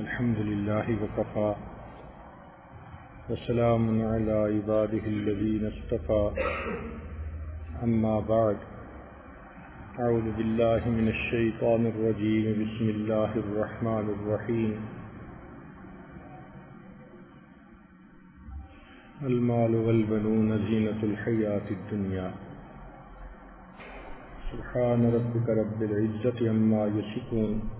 الحمد لله وكفى. وسلام على عباده الذين اصطفى. أما بعد. أعوذ بالله من الشيطان الرجيم. بسم الله الرحمن الرحيم. المال والبنون زينة الحياة الدنيا. سبحان ربك رب العزة عما يصفون.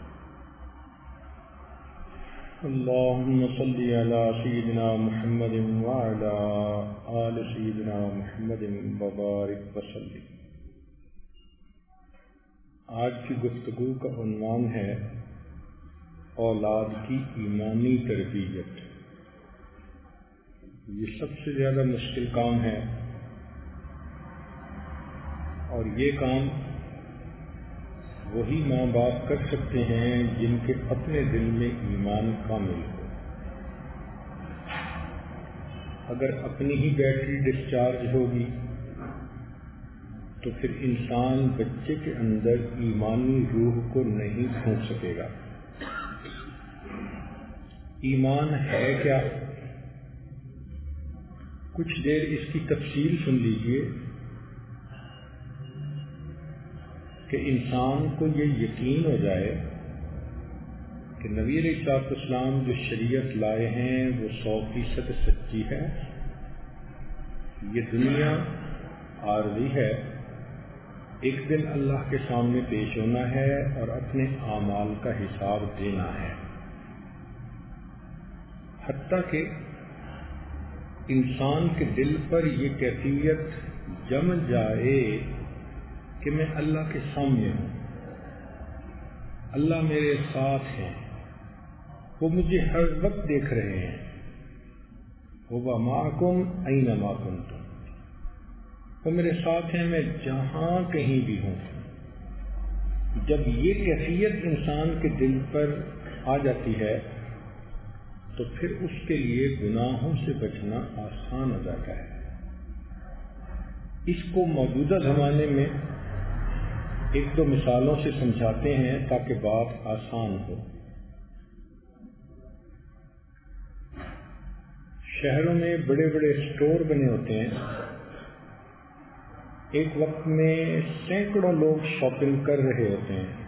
اللهم صل على سيدنا محمد وعلى آل سيدنا محمد وبارك وسلم. آج کی گفتگو کا عنوان ہے اولاد کی ایمانی تربیت. یہ سب سے زیادہ مشکل کام ہے اور یہ کام وہی ماں باپ کر سکتے ہیں جن کے اپنے دل میں ایمان کامل ہو۔ اگر اپنی ہی بیٹری ڈسچارج ہوگی، تو پھر انسان بچے کے اندر ایمانی روح کو نہیں پھونک سکے گا۔ ایمان ہے کیا؟ کچھ دیر اس کی تفصیل سن لیجیے۔ کہ انسان کو یہ یقین ہو جائے کہ نبی علیہ صاحب اسلام جو شریعت لائے ہیں وہ سو فیصد سچی ہے۔ یہ دنیا عارضی ہے۔ ایک دن اللہ کے سامنے پیش ہونا ہے اور اپنے اعمال کا حساب دینا ہے۔ حتیٰ کہ انسان کے دل پر یہ کیفیت جم جائے کہ میں اللہ کے سامنے ہوں۔ اللہ میرے ساتھ ہیں۔ وہ مجھے ہر وقت دیکھ رہے ہیں۔ وہ ماکم این ماکم تم وہ میرے ساتھ ہیں، میں جہاں کہیں بھی ہوں۔ جب یہ کیفیت انسان کے دل پر آ جاتی ہے، تو پھر اس کے لیے گناہوں سے بچنا آسان ہو جاتا ہے۔ اس کو موجودہ زمانے میں ایک دو مثالوں سے سمجھاتے ہیں تاکہ بات آسان ہو۔ شہروں میں بڑے بڑے اسٹور بنے ہوتے ہیں۔ ایک وقت میں سینکڑوں لوگ شاپنگ کر رہے ہوتے ہیں۔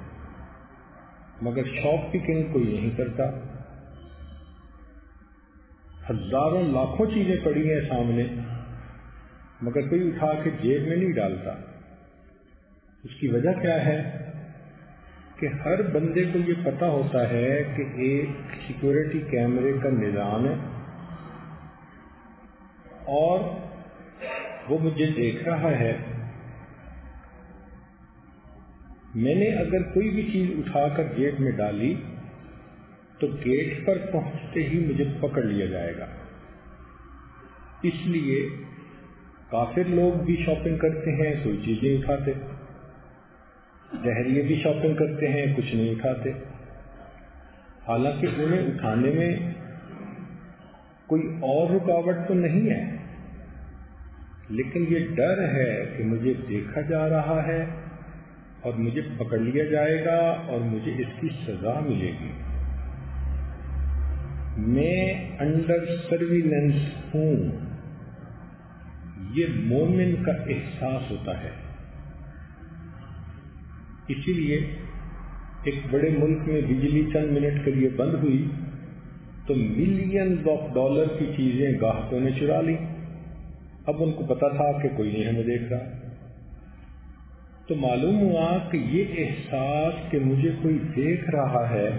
مگر شاپ پکنگ کوئی نہیں کرتا۔ ہزاروں لاکھوں چیزیں پڑی ہیں سامنے، مگر کوئی اٹھا کے جیب میں نہیں ڈالتا۔ اس کی وجہ کیا ہے کہ ہر بندے کو یہ پتا ہوتا ہے کہ ایک سیکورٹی کیمرے کا نظام ہے اور وہ مجھے دیکھ رہا ہے۔ میں نے اگر کوئی بھی چیز اٹھا کر گیٹ میں ڈالی تو گیٹ پر پہنچتے ہی مجھے پکڑ لیا جائے گا۔ اس لیے کافر لوگ بھی شاپنگ کرتے ہیں، کوئی چیزیں اٹھاتے۔ زہریے بھی شاپنگ کرتے ہیں، کچھ نہیں اٹھاتے۔ حالانکہ انہیں اٹھانے میں کوئی اور رکاوٹ تو نہیں ہے۔ لیکن یہ ڈر ہے کہ مجھے دیکھا جا رہا ہے اور مجھے پکڑ لیا جائے گا اور مجھے اس کی سزا ملے گی۔ میں انڈر سرویلنس ہوں۔ یہ مومن کا احساس ہوتا ہے۔ اسی لیے ایک بڑے ملک میں بجلی چند منٹ کے لیے بند ہوئی تو ملین آف ڈالر کی چیزیں گاہکوں نے چرا لی اب ان کو پتا تھا کہ کوئی نہیں ہمیں دیکھ رہا۔ تو معلوم ہوا کہ یہ احساس کہ مجھے کوئی دیکھ رہا ہے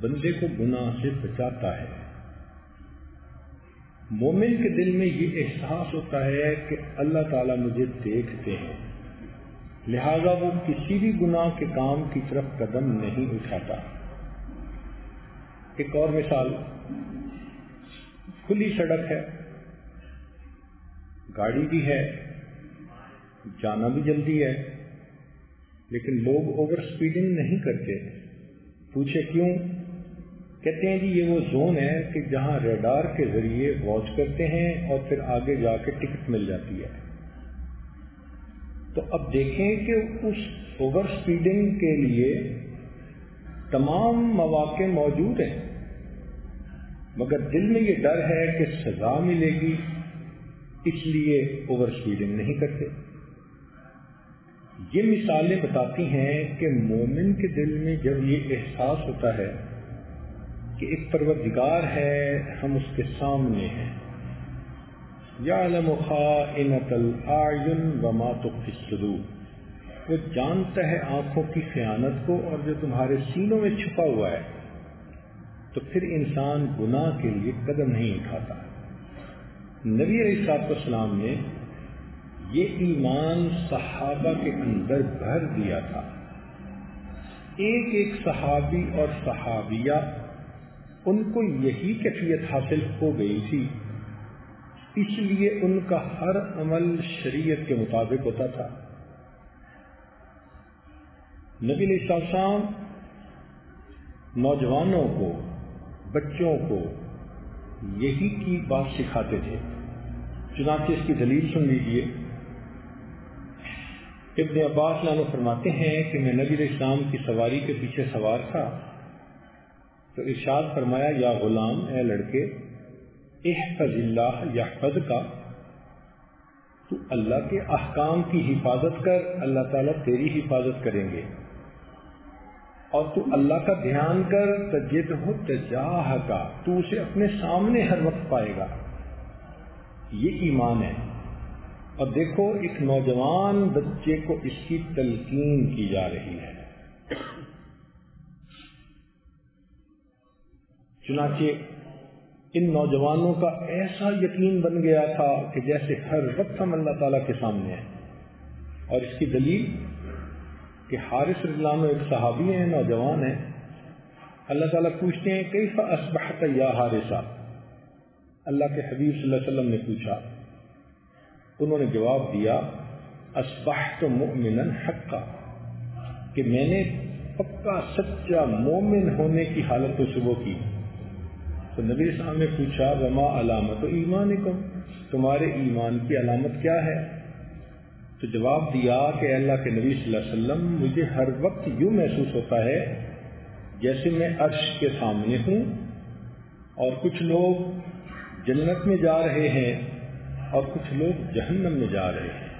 بندے کو گناہ سے بچاتا ہے۔ مومن کے دل میں یہ احساس ہوتا ہے کہ اللہ تعالیٰ مجھے دیکھتے ہیں۔ لہذا وہ کسی بھی گناہ کے کام کی طرف قدم نہیں اٹھاتا۔ ایک اور مثال، کھلی سڑک ہے، گاڑی بھی ہے، جانا بھی جلدی ہے، لیکن لوگ اوور سپیڈنگ نہیں کرتے۔ پوچھے کیوں؟ کہتے ہیں جی یہ وہ زون ہے کہ جہاں ریڈار کے ذریعے واچ کرتے ہیں اور پھر آگے جا کے ٹکٹ مل جاتی ہے۔ تو اب دیکھیں کہ اس اوور سپیڈنگ کے لیے تمام مواقع موجود ہیں۔ مگر دل میں یہ ڈر ہے کہ سزا ملے گی، اس لیے اوور سپیڈنگ نہیں کرتے۔ یہ مثالیں بتاتی ہیں کہ مومن کے دل میں جب یہ احساس ہوتا ہے کہ ایک پروردگار ہے، ہم اس کے سامنے ہیں۔ یا وہ جانتا ہے آنکھوں کی خیانت کو اور جو تمہارے سینوں میں چھپا ہوا ہے۔ تو پھر انسان گناہ کے لیے قدم نہیں اٹھاتا۔ نبی علیہ صاحب السلام نے یہ ایمان صحابہ کے اندر بھر دیا تھا۔ ایک ایک صحابی اور صحابیہ ان کو یہی کیفیت حاصل ہو گئی تھی۔ اس لیے ان کا ہر عمل شریعت کے مطابق ہوتا تھا۔ نبی السلام نوجوانوں کو، بچوں کو یہی کی بات سکھاتے تھے۔ چنانچہ اس کی دلیل سن لیجیے ابن عباس لانو فرماتے ہیں کہ میں نبی اسلام کی سواری کے پیچھے سوار تھا۔ تو ارشاد فرمایا، یا غلام، اے لڑکے احفظ اللہ یا کا۔ تو اللہ کے احکام کی حفاظت کر، اللہ تعالیٰ تیری حفاظت کریں گے۔ اور تو اللہ کا دھیان کر تجد ہو تجاہ کا۔ تو اسے اپنے سامنے ہر وقت پائے گا۔ یہ ایمان ہے۔ اور دیکھو، ایک نوجوان بچے کو اس کی تلقین کی جا رہی ہے۔ چنانچہ ان نوجوانوں کا ایسا یقین بن گیا تھا کہ جیسے ہر وقت ہم اللہ تعالیٰ کے سامنے ہیں۔ اور اس کی دلیل کہ حارث عنہ ایک صحابی ہیں، نوجوان ہیں۔ اللہ تعالیٰ پوچھتے ہیں کئی فا یا حارثہ؟ اللہ کے حبیب صلی اللہ علیہ وسلم نے پوچھا۔ انہوں نے جواب دیا اسبحت مؤمنا حقا، کہ میں نے پکا سچا مومن ہونے کی حالت کو صبح کی۔ تو نبی صاحب نے پوچھا، وما علامت و ایمان تمہارے ایمان کی علامت کیا ہے؟ تو جواب دیا کہ اللہ کے نبی صلی اللہ علیہ وسلم، مجھے ہر وقت یوں محسوس ہوتا ہے جیسے میں عرش کے سامنے ہوں اور کچھ لوگ جنت میں جا رہے ہیں اور کچھ لوگ جہنم میں جا رہے ہیں۔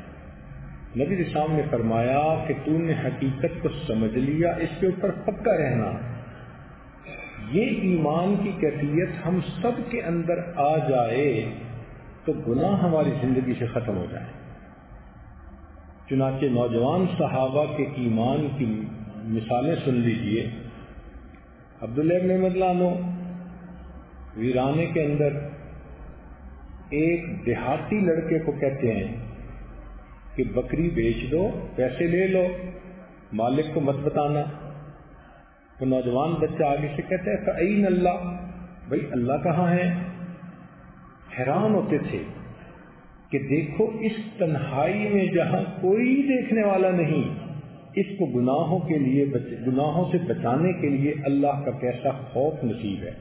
نبی اسلام نے فرمایا کہ تو نے حقیقت کو سمجھ لیا، اس کے اوپر پکا رہنا۔ یہ ایمان کی کیفیت ہم سب کے اندر آ جائے تو گناہ ہماری زندگی سے ختم ہو جائے۔ چنانچہ نوجوان صحابہ کے ایمان کی مثالیں سن لیجیے۔ عبداللہ محمد لانو، ویرانے کے اندر ایک دیہاتی لڑکے کو کہتے ہیں کہ بکری بیچ دو، پیسے لے لو، مالک کو مت بتانا۔ تو نوجوان بچہ آگے سے کہتے ہیں فعین اللہ بھائی اللہ کہاں ہے؟ حیران ہوتے تھے کہ دیکھو، اس تنہائی میں جہاں کوئی دیکھنے والا نہیں، اس کو گناہوں کے لیے گناہوں سے بچانے کے لیے اللہ کا کیسا خوف نصیب ہے۔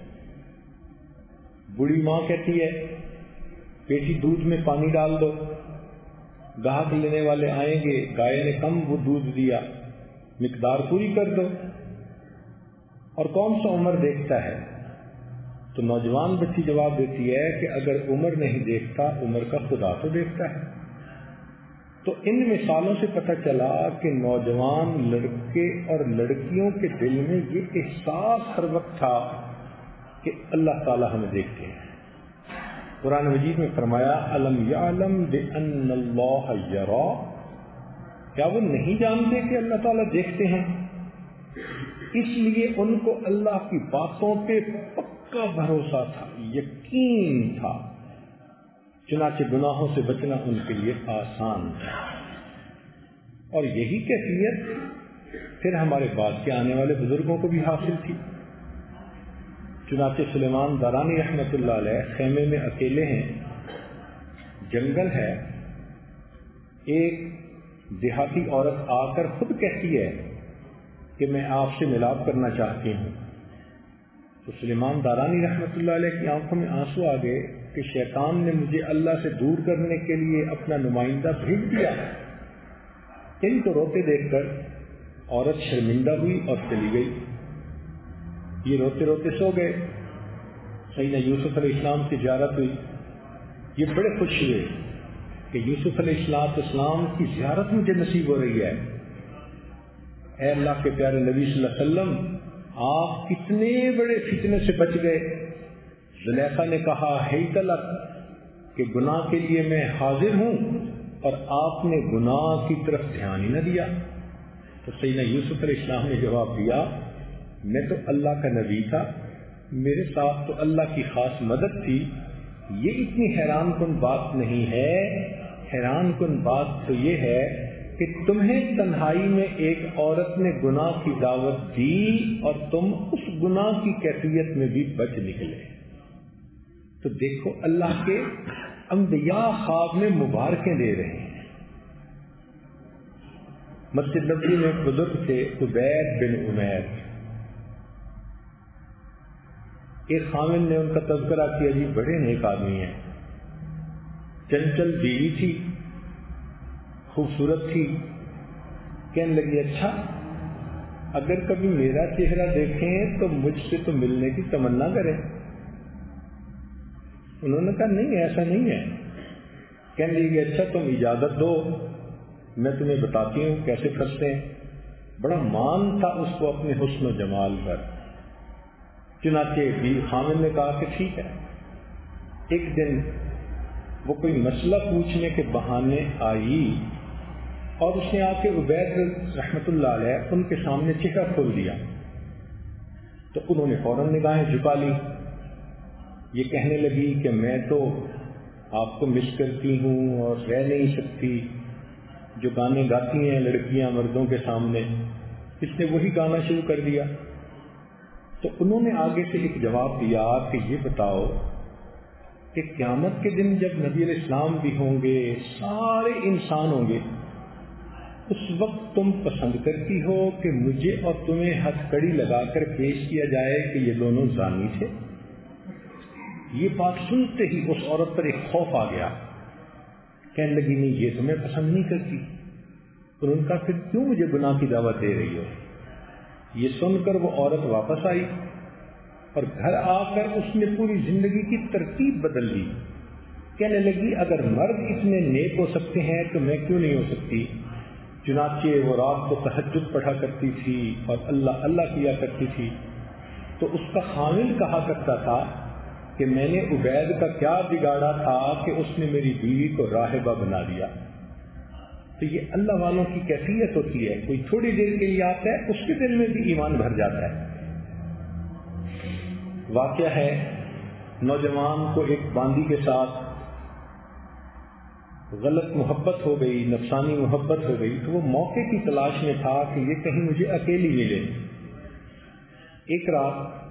بڑی ماں کہتی ہے بیٹی دودھ میں پانی ڈال دو، گاہک لینے والے آئیں گے، گائے نے کم وہ دودھ دیا، مقدار پوری کر دو۔ اور کون سا عمر دیکھتا ہے؟ تو نوجوان بچی جواب دیتی ہے کہ اگر عمر نہیں دیکھتا، عمر کا خدا تو دیکھتا ہے۔ تو ان مثالوں سے پتہ چلا کہ نوجوان لڑکے اور لڑکیوں کے دل میں یہ احساس ہر وقت تھا کہ اللہ تعالی ہمیں دیکھتے ہیں۔ قرآن مجید میں فرمایا علم یعلم بان اللہ یرا؟ کیا وہ نہیں جانتے کہ اللہ تعالیٰ دیکھتے ہیں؟ اس لیے ان کو اللہ کی باتوں پہ پکا بھروسہ تھا، یقین تھا۔ چنانچہ گناہوں سے بچنا ان کے لیے آسان تھا اور یہی کیفیت پھر ہمارے بعد کے آنے والے بزرگوں کو بھی حاصل تھی۔ چنانچہ سلیمان دارانی رحمت اللہ علیہ خیمے میں اکیلے ہیں۔ جنگل ہے۔ ایک دیہاتی عورت آ کر خود کہتی ہے کہ میں آپ سے ملاپ کرنا چاہتی ہوں۔ تو سلیمان دارانی رحمت اللہ علیہ کی آنکھوں میں آنسو آ گئے کہ شیطان نے مجھے اللہ سے دور کرنے کے لیے اپنا نمائندہ بھیج دیا۔ ان کو روتے دیکھ کر عورت شرمندہ ہوئی اور چلی گئی۔ یہ روتے روتے سو گئے۔ سیدنا یوسف علیہ السلام کی زیارت ہوئی۔ یہ بڑے خوش ہوئے کہ یوسف علیہ السلام اسلام کی زیارت مجھے نصیب ہو رہی ہے۔ اے اللہ کے پیارے نبی صلی اللہ علیہ وسلم، آپ کتنے بڑے فتنے سے بچ گئے۔ زلیخا نے کہا، ہے تلک کہ گناہ کے لیے میں حاضر ہوں، اور آپ نے گناہ کی طرف دھیان ہی نہ دیا۔ تو سیدنا یوسف علیہ السلام نے جواب دیا، میں تو اللہ کا نبی تھا، میرے ساتھ تو اللہ کی خاص مدد تھی۔ یہ اتنی حیران کن بات نہیں ہے۔ حیران کن بات تو یہ ہے کہ تمہیں تنہائی میں ایک عورت نے گناہ کی دعوت دی اور تم اس گناہ کی کیفیت میں بھی بچ نکلے۔ تو دیکھو اللہ کے انبیاء خواب میں مبارکیں دے رہے ہیں۔ مسجد نبی میں بزرگ تھے، عبید بن عمیر۔ ایک خامن نے ان کا تذکرہ کیا جی بڑے نیک آدمی ہیں۔ چنچل بیوی تھی۔ خوبصورت تھی۔ کہنے لگی اچھا اگر کبھی میرا چہرہ دیکھیں تو مجھ سے تو ملنے کی تمنا کریں۔ انہوں نے کہا، نہیں، ایسا نہیں ہے۔ کہنے لگی اچھا تم اجازت دو، میں تمہیں بتاتی ہوں کیسے پھنستے ہیں۔ بڑا مان تھا اس کو اپنے حسن و جمال پر۔ چنانچہ بھی خامن نے کہا کہ ٹھیک ہے۔ ایک دن وہ کوئی مسئلہ پوچھنے کے بہانے آئی۔ اور اس نے آ کے عبید رحمت اللہ علیہ ان کے سامنے چہرہ کھول دیا۔ تو انہوں نے فوراً نگاہیں جھکا لی یہ کہنے لگی کہ میں تو آپ کو مس کرتی ہوں اور رہ نہیں سکتی۔ جو گانے گاتی ہیں لڑکیاں مردوں کے سامنے، اس نے وہی گانا شروع کر دیا۔ تو انہوں نے آگے سے ایک جواب دیا کہ یہ بتاؤ کہ قیامت کے دن جب نبی علیہ السلام بھی ہوں گے، سارے انسان ہوں گے۔ اس وقت تم پسند کرتی ہو کہ مجھے اور تمہیں ہتھ کڑی لگا کر پیش کیا جائے کہ یہ دونوں زانی تھے؟ یہ بات سنتے ہی اس عورت پر ایک خوف آ گیا۔ کہنے لگی، نہیں، یہ تمہیں پسند نہیں کرتی۔ اور ان کا پھر کیوں مجھے گناہ کی دعوت دے رہی ہو؟ یہ سن کر وہ عورت واپس آئی اور گھر آ کر اس نے پوری زندگی کی ترتیب بدل دی کہنے لگی، اگر مرد اتنے نیک ہو سکتے ہیں تو میں کیوں نہیں ہو سکتی؟ چنانچہ وہ رات کو تحجد پڑھا کرتی تھی اور اللہ اللہ کیا کرتی تھی۔ تو اس کا خامل کہا کرتا تھا کہ میں نے عبید کا کیا بگاڑا تھا کہ اس نے میری بیوی کو راہبہ بنا دیا تو یہ اللہ والوں کی کیفیت ہوتی ہے۔ کوئی تھوڑی دیر کے لیے آتا ہے، اس کے دل میں بھی ایمان بھر جاتا ہے۔ واقعہ ہے، نوجوان کو ایک باندی کے ساتھ غلط محبت ہو گئی، نفسانی محبت ہو گئی، تو وہ موقع کی تلاش میں تھا کہ یہ کہیں مجھے اکیلی ملے۔ ایک رات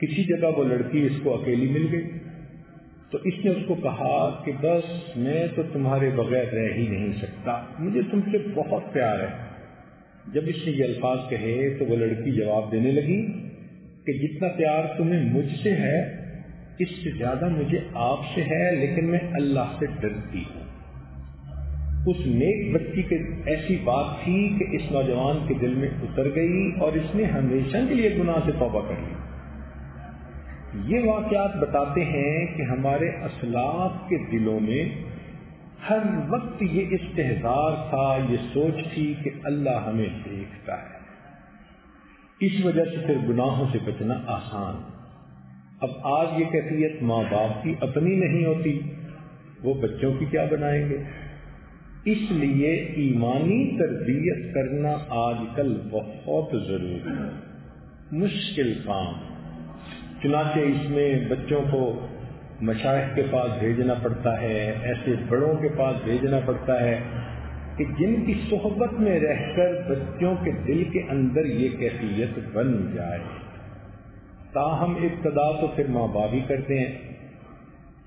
کسی جگہ وہ لڑکی اس کو اکیلی مل گئی۔ تو اس نے اس کو کہا کہ بس میں تو تمہارے بغیر رہ ہی نہیں سکتا، مجھے تم سے بہت پیار ہے۔ جب اس نے یہ الفاظ کہے تو وہ لڑکی جواب دینے لگی کہ جتنا پیار تمہیں مجھ سے ہے، اس سے زیادہ مجھے آپ سے ہے، لیکن میں اللہ سے ڈرتی ہوں۔ اس نیک بچی کے ایسی بات تھی کہ اس نوجوان کے دل میں اتر گئی اور اس نے ہمیشہ کے لیے گناہ سے توبہ کر لی۔ یہ واقعات بتاتے ہیں کہ ہمارے اسلاف کے دلوں میں ہر وقت یہ استحصار تھا، یہ سوچ تھی کہ اللہ ہمیں دیکھتا ہے۔ اس وجہ سے پھر گناہوں سے بچنا آسان۔ اب آج یہ کیفیت ماں باپ کی اپنی نہیں ہوتی، وہ بچوں کی کیا بنائیں گے؟ اس لیے ایمانی تربیت کرنا آج کل بہت ضروری ہے۔ مشکل کام۔ چنانچہ اس میں بچوں کو مشاہد کے پاس بھیجنا پڑتا ہے، ایسے بڑوں کے پاس بھیجنا پڑتا ہے کہ جن کی صحبت میں رہ کر بچوں کے دل کے اندر یہ کیفیت بن جائے۔ تاہم ابتدا تو پھر ماں بابی کرتے ہیں۔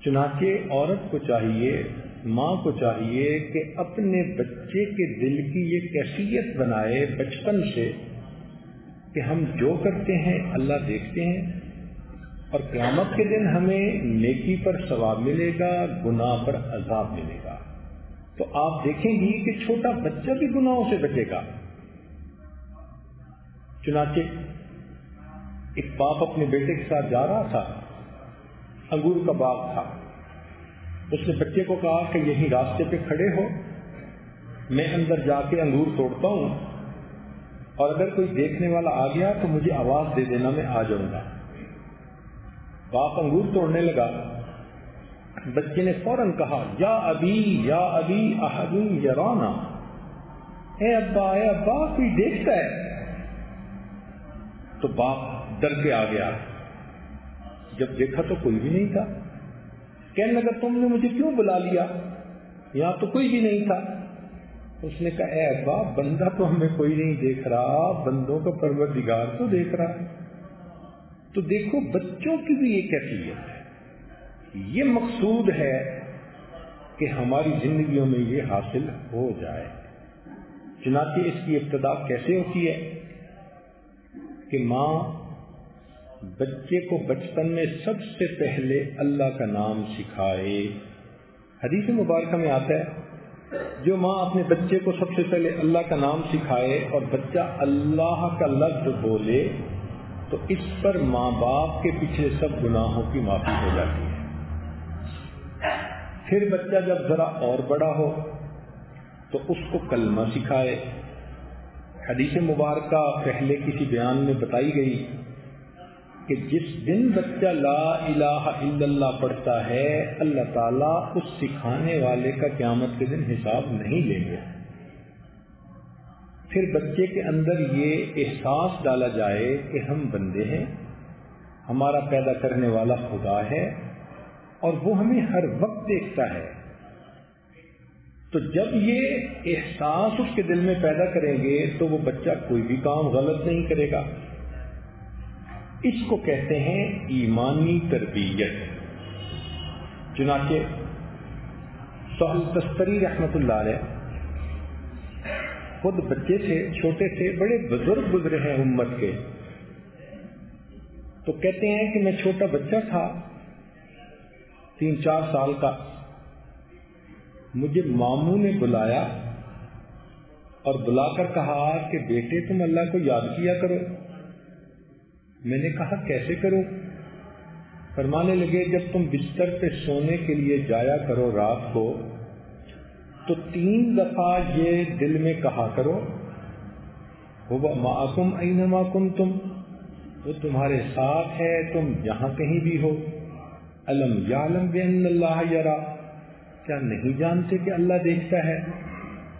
چنانچہ عورت کو چاہیے ماں کو چاہیے کہ اپنے بچے کے دل کی یہ کیفیت بنائے بچپن سے کہ ہم جو کرتے ہیں، اللہ دیکھتے ہیں اور قیامت کے دن ہمیں نیکی پر ثواب ملے گا، گناہ پر عذاب ملے گا۔ تو آپ دیکھیں گی کہ چھوٹا بچہ بھی گناہوں سے بچے گا۔ چنانچہ ایک باپ اپنے بیٹے کے ساتھ جا رہا تھا، انگور کا باغ تھا۔ اس نے بچے کو کہا کہ یہی راستے پہ کھڑے ہو، میں اندر جا کے انگور توڑتا ہوں، اور اگر کوئی دیکھنے والا آ گیا تو مجھے آواز دے دینا، میں آ جاؤں گا۔ باپ انگور توڑنے لگا۔ بچے نے فوراً کہا، یا ابھی یا ابھی احدی یا اے ابا اے ابا، کوئی دیکھتا ہے؟ تو باپ ڈر کے آ گیا۔ جب دیکھا تو کوئی بھی نہیں تھا۔ کہنے لگا، تم نے مجھے کیوں بلا لیا؟ یہاں تو کوئی بھی نہیں تھا. اس نے کہا، اے ابا بندہ تو ہمیں کوئی نہیں دیکھ رہا، بندوں کا پروردگار تو دیکھ رہا تو دیکھو، بچوں کی بھی یہ کیفیت ہے. یہ مقصود ہے کہ ہماری زندگیوں میں یہ حاصل ہو جائے. چنانچہ اس کی ابتدا کیسے ہوتی ہے کہ ماں بچے کو بچپن میں سب سے پہلے اللہ کا نام سکھائے۔ حدیث مبارکہ میں آتا ہے، جو ماں اپنے بچے کو سب سے پہلے اللہ کا نام سکھائے اور بچہ اللہ کا لفظ بولے، تو اس پر ماں باپ کے پیچھے سب گناہوں کی معافی ہو جاتی ہے۔ پھر بچہ جب ذرا اور بڑا ہو، تو اس کو کلمہ سکھائے۔ حدیث مبارکہ پہلے کسی بیان میں بتائی گئی کہ جس دن بچہ لا الہ الا اللہ پڑھتا ہے، اللہ تعالیٰ اس سکھانے والے کا قیامت کے دن حساب نہیں لیں گے۔ پھر بچے کے اندر یہ احساس ڈالا جائے کہ ہم بندے ہیں، ہمارا پیدا کرنے والا خدا ہے اور وہ ہمیں ہر وقت دیکھتا ہے۔ تو جب یہ احساس اس کے دل میں پیدا کریں گے تو وہ بچہ کوئی بھی کام غلط نہیں کرے گا۔ اس کو کہتے ہیں ایمانی تربیت۔ چنانچہ سہل تستری رحمت اللہ علیہ خود بچے تھے، چھوٹے تھے، بڑے بزرگ گزرے ہیں امت کے۔ تو کہتے ہیں کہ میں چھوٹا بچہ تھا، تین چار سال کا۔ مجھے ماموں نے بلایا اور بلا کر کہا کہ بیٹے تم اللہ کو یاد کیا کرو۔ میں نے کہا، کیسے کروں؟ فرمانے لگے، جب تم بستر پہ سونے کے لیے جایا کرو رات کو، تو تین دفعہ یہ دل میں کہا کرو وہ معصوم اینما کن تم وہ تمہارے ساتھ ہے، تم جہاں کہیں بھی ہو۔ علم یا علم بین اللہ یرا؟ کیا نہیں جانتے کہ اللہ دیکھتا ہے؟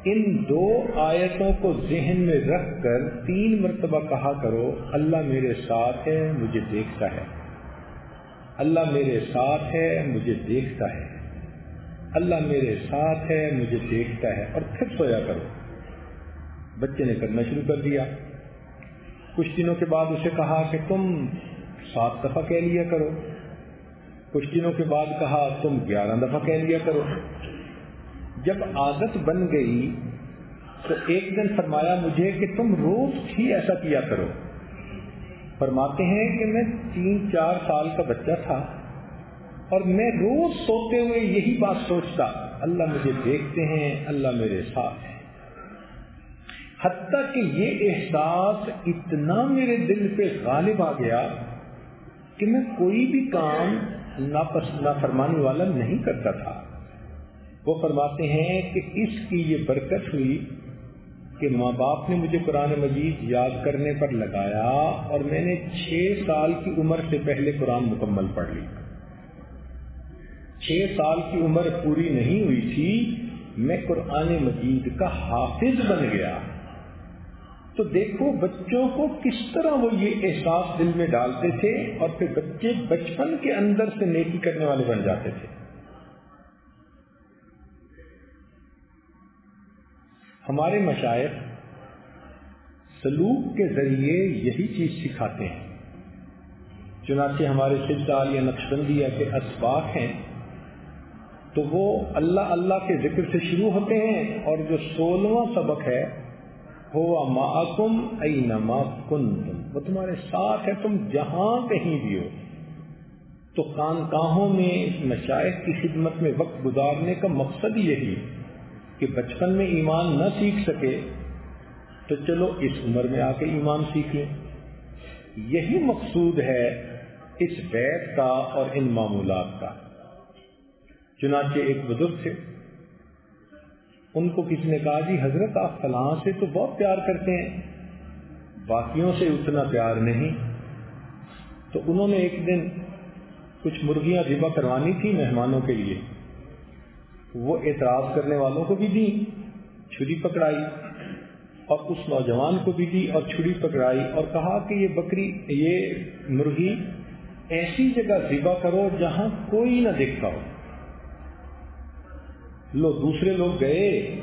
ان دو آیتوں کو ذہن میں رکھ کر تین مرتبہ کہا کرو، اللہ میرے ساتھ ہے، مجھے دیکھتا ہے۔ اللہ میرے ساتھ ہے، مجھے دیکھتا ہے۔ اللہ میرے ساتھ ہے، مجھے دیکھتا ہے۔ اور پھر سویا کرو۔ بچے نے کرنا شروع کر دیا۔ کچھ دنوں کے بعد اسے کہا کہ تم سات دفعہ کہہ لیا کرو۔ کچھ دنوں کے بعد کہا تم گیارہ دفعہ کہہ لیا کرو۔ جب عادت بن گئی تو ایک دن فرمایا مجھے کہ تم روز ہی ایسا کیا کرو۔ فرماتے ہیں کہ میں تین چار سال کا بچہ تھا اور میں روز سوتے ہوئے یہی بات سوچتا، اللہ مجھے دیکھتے ہیں، اللہ میرے ساتھ ہے حتیٰ کہ یہ احساس اتنا میرے دل پہ غالب آ گیا کہ میں کوئی بھی کام نافرمانی والا نہیں کرتا تھا۔ وہ فرماتے ہیں کہ اس کی یہ برکت ہوئی کہ ماں باپ نے مجھے قرآن مجید یاد کرنے پر لگایا اور میں نے چھ سال کی عمر سے پہلے قرآن مکمل پڑھ لی۔ چھ سال کی عمر پوری نہیں ہوئی تھی، میں قرآن مجید کا حافظ بن گیا۔ تو دیکھو بچوں کو کس طرح وہ یہ احساس دل میں ڈالتے تھے اور پھر بچے بچپن کے اندر سے نیکی کرنے والے بن جاتے تھے۔ ہمارے مشاعر سلوک کے ذریعے یہی چیز سکھاتے ہیں۔ چنانچہ ہمارے سلسال یا نقشبندی کے اسباق ہیں، تو وہ اللہ اللہ کے ذکر سے شروع ہوتے ہیں اور جو سولہواں سبق ہے، ہوا معکم اینما کنتم۔ وہ تمہارے ساتھ ہے تم جہاں کہیں بھی ہو۔ تو خانقاہوں میں مشائق کی خدمت میں وقت گزارنے کا مقصد یہی ہے۔ کہ بچپن میں ایمان نہ سیکھ سکے تو چلو اس عمر میں آ کے ایمان سیکھ لیں۔ یہی مقصود ہے اس بیت کا اور ان معمولات کا۔ چنانچہ ایک بزرگ تھے۔ ان کو کسی نے کہا جی حضرت آپ فلاں سے تو بہت پیار کرتے ہیں، باقیوں سے اتنا پیار نہیں۔ تو انہوں نے ایک دن کچھ مرغیاں ذبح کروانی تھی مہمانوں کے لیے۔ وہ اعتراض کرنے والوں کو بھی دی، چھری پکڑائی، اور اس نوجوان کو بھی دی اور چھری پکڑائی اور کہا کہ یہ بکری، یہ مرغی ایسی جگہ ذبح کرو جہاں کوئی نہ دیکھتا ہو۔ لو دوسرے لوگ گئے،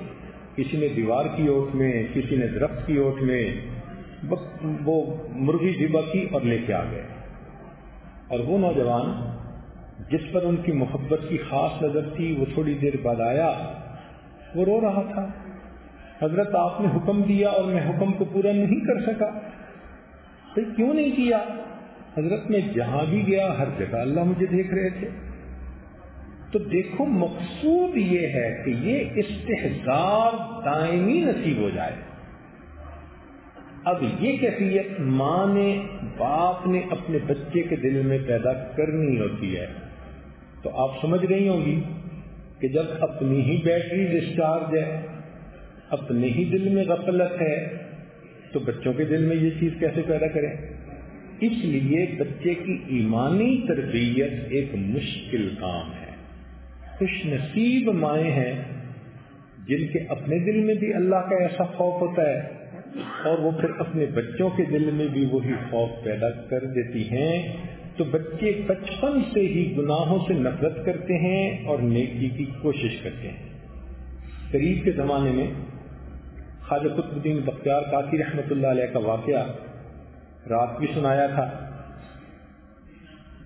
کسی نے دیوار کی اوٹ میں، کسی نے درخت کی اوٹ میں وہ مرغی ذبح کی اور لے کے آ گئے۔ اور وہ نوجوان جس پر ان کی محبت کی خاص نظر تھی، وہ تھوڑی دیر بعد آیا۔ وہ رو رہا تھا۔ حضرت، آپ نے حکم دیا اور میں حکم کو پورا نہیں کر سکا۔ پھر کیوں نہیں کیا؟ حضرت میں جہاں بھی گیا، ہر جگہ اللہ مجھے دیکھ رہے تھے۔ تو دیکھو، مقصود یہ ہے کہ یہ استحصار دائمی نصیب ہو جائے۔ اب یہ کیفیت ماں نے، باپ نے اپنے بچے کے دل میں پیدا کرنی ہوتی ہے۔ تو آپ سمجھ رہی ہوں گی کہ جب اپنی ہی بیٹری ڈسچارج ہے، اپنے ہی دل میں غفلت ہے، تو بچوں کے دل میں یہ چیز کیسے پیدا کریں اس لیے بچے کی ایمانی تربیت ایک مشکل کام ہے۔ خوش نصیب مائیں ہیں جن کے اپنے دل میں بھی اللہ کا ایسا خوف ہوتا ہے اور وہ پھر اپنے بچوں کے دل میں بھی وہی خوف پیدا کر دیتی ہیں تو بچے بچپن سے ہی گناہوں سے نفرت کرتے ہیں اور نیکی کی کوشش کرتے ہیں۔ قریب کے زمانے میں خواجہ قطب الدین بختیار کاکی رحمۃ اللہ علیہ کا واقعہ رات بھی سنایا تھا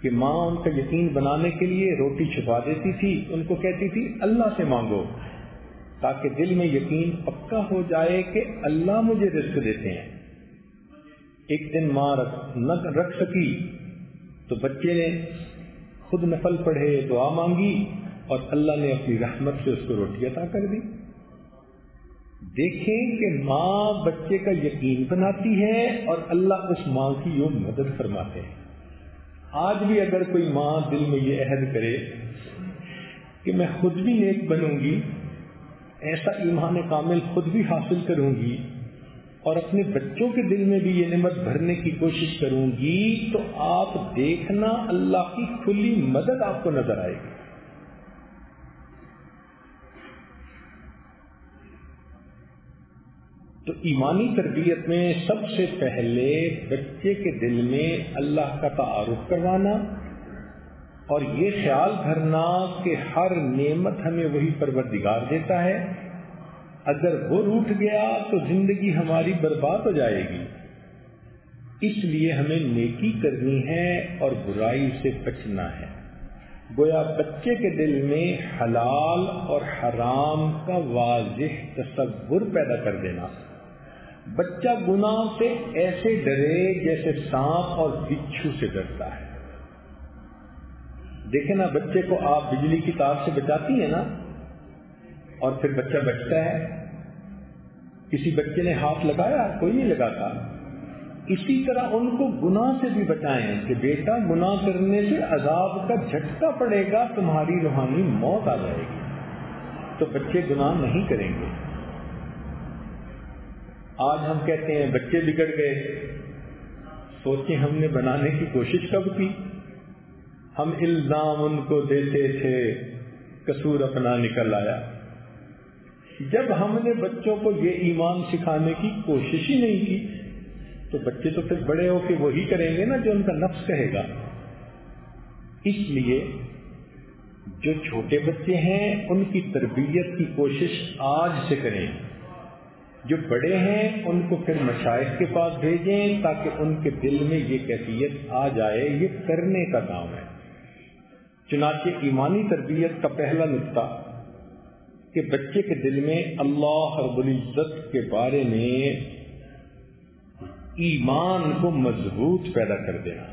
کہ ماں ان کا یقین بنانے کے لیے روٹی چھپا دیتی تھی۔ ان کو کہتی تھی، اللہ سے مانگو تاکہ دل میں یقین پکا ہو جائے کہ اللہ مجھے رزق دیتے ہیں۔ ایک دن ماں نہ رکھ سکی۔ تو بچے نے خود نفل پڑھے، دعا مانگی اور اللہ نے اپنی رحمت سے اس کو روٹی عطا کر دی۔ دیکھیں کہ ماں بچے کا یقین بناتی ہے اور اللہ اس ماں کی یوں مدد فرماتے ہیں۔ آج بھی اگر کوئی ماں دل میں یہ عہد کرے کہ میں خود بھی نیک بنوں گی، ایسا ایمان کامل خود بھی حاصل کروں گی اور اپنے بچوں کے دل میں بھی یہ نعمت بھرنے کی کوشش کروں گی تو آپ دیکھنا اللہ کی کھلی مدد آپ کو نظر آئے گی۔ تو ایمانی تربیت میں سب سے پہلے بچے کے دل میں اللہ کا تعارف کروانا اور یہ خیال کرنا کہ ہر نعمت ہمیں وہی پروردگار دیتا ہے اگر وہ روٹ گیا تو زندگی ہماری برباد ہو جائے گی۔ اس لیے ہمیں نیکی کرنی ہے اور برائی سے بچنا ہے۔ گویا بچے کے دل میں حلال اور حرام کا واضح تصور پیدا کر دینا۔ بچہ گناہ سے ایسے ڈرے جیسے سانپ اور بچھو سے ڈرتا ہے۔ دیکھیں نا، بچے کو آپ بجلی کی تار سے بچاتی ہیں نا اور پھر بچہ بچتا ہے۔ کسی بچے نے ہاتھ لگایا، کوئی نہیں لگاتا۔ اسی طرح ان کو گناہ سے بھی بچائیں کہ بیٹا، گناہ کرنے سے عذاب کا جھٹکا پڑے گا، تمہاری روحانی موت آ جائے گی۔ تو بچے گناہ نہیں کریں گے۔ آج ہم کہتے ہیں بچے بگڑ گئے۔ سوچیں ہم نے بنانے کی کوشش کب کی؟ ہم الزام ان کو دیتے تھے، قصور اپنا نکل آیا۔ جب ہم نے بچوں کو یہ ایمان سکھانے کی کوشش ہی نہیں کی، تو بچے تو پھر بڑے ہو کے وہی کریں گے نا جو ان کا نفس کہے گا۔ اس لیے جو چھوٹے بچے ہیں، ان کی تربیت کی کوشش آج سے کریں۔ جو بڑے ہیں، ان کو پھر مشاہد کے پاس بھیجیں تاکہ ان کے دل میں یہ کیفیت آ جائے۔ یہ کرنے کا کام ہے۔ چنانچہ ایمانی تربیت کا پہلا نقطہ کہ بچے کے دل میں اللہ رب العزت کے بارے میں ایمان کو مضبوط پیدا کر دینا۔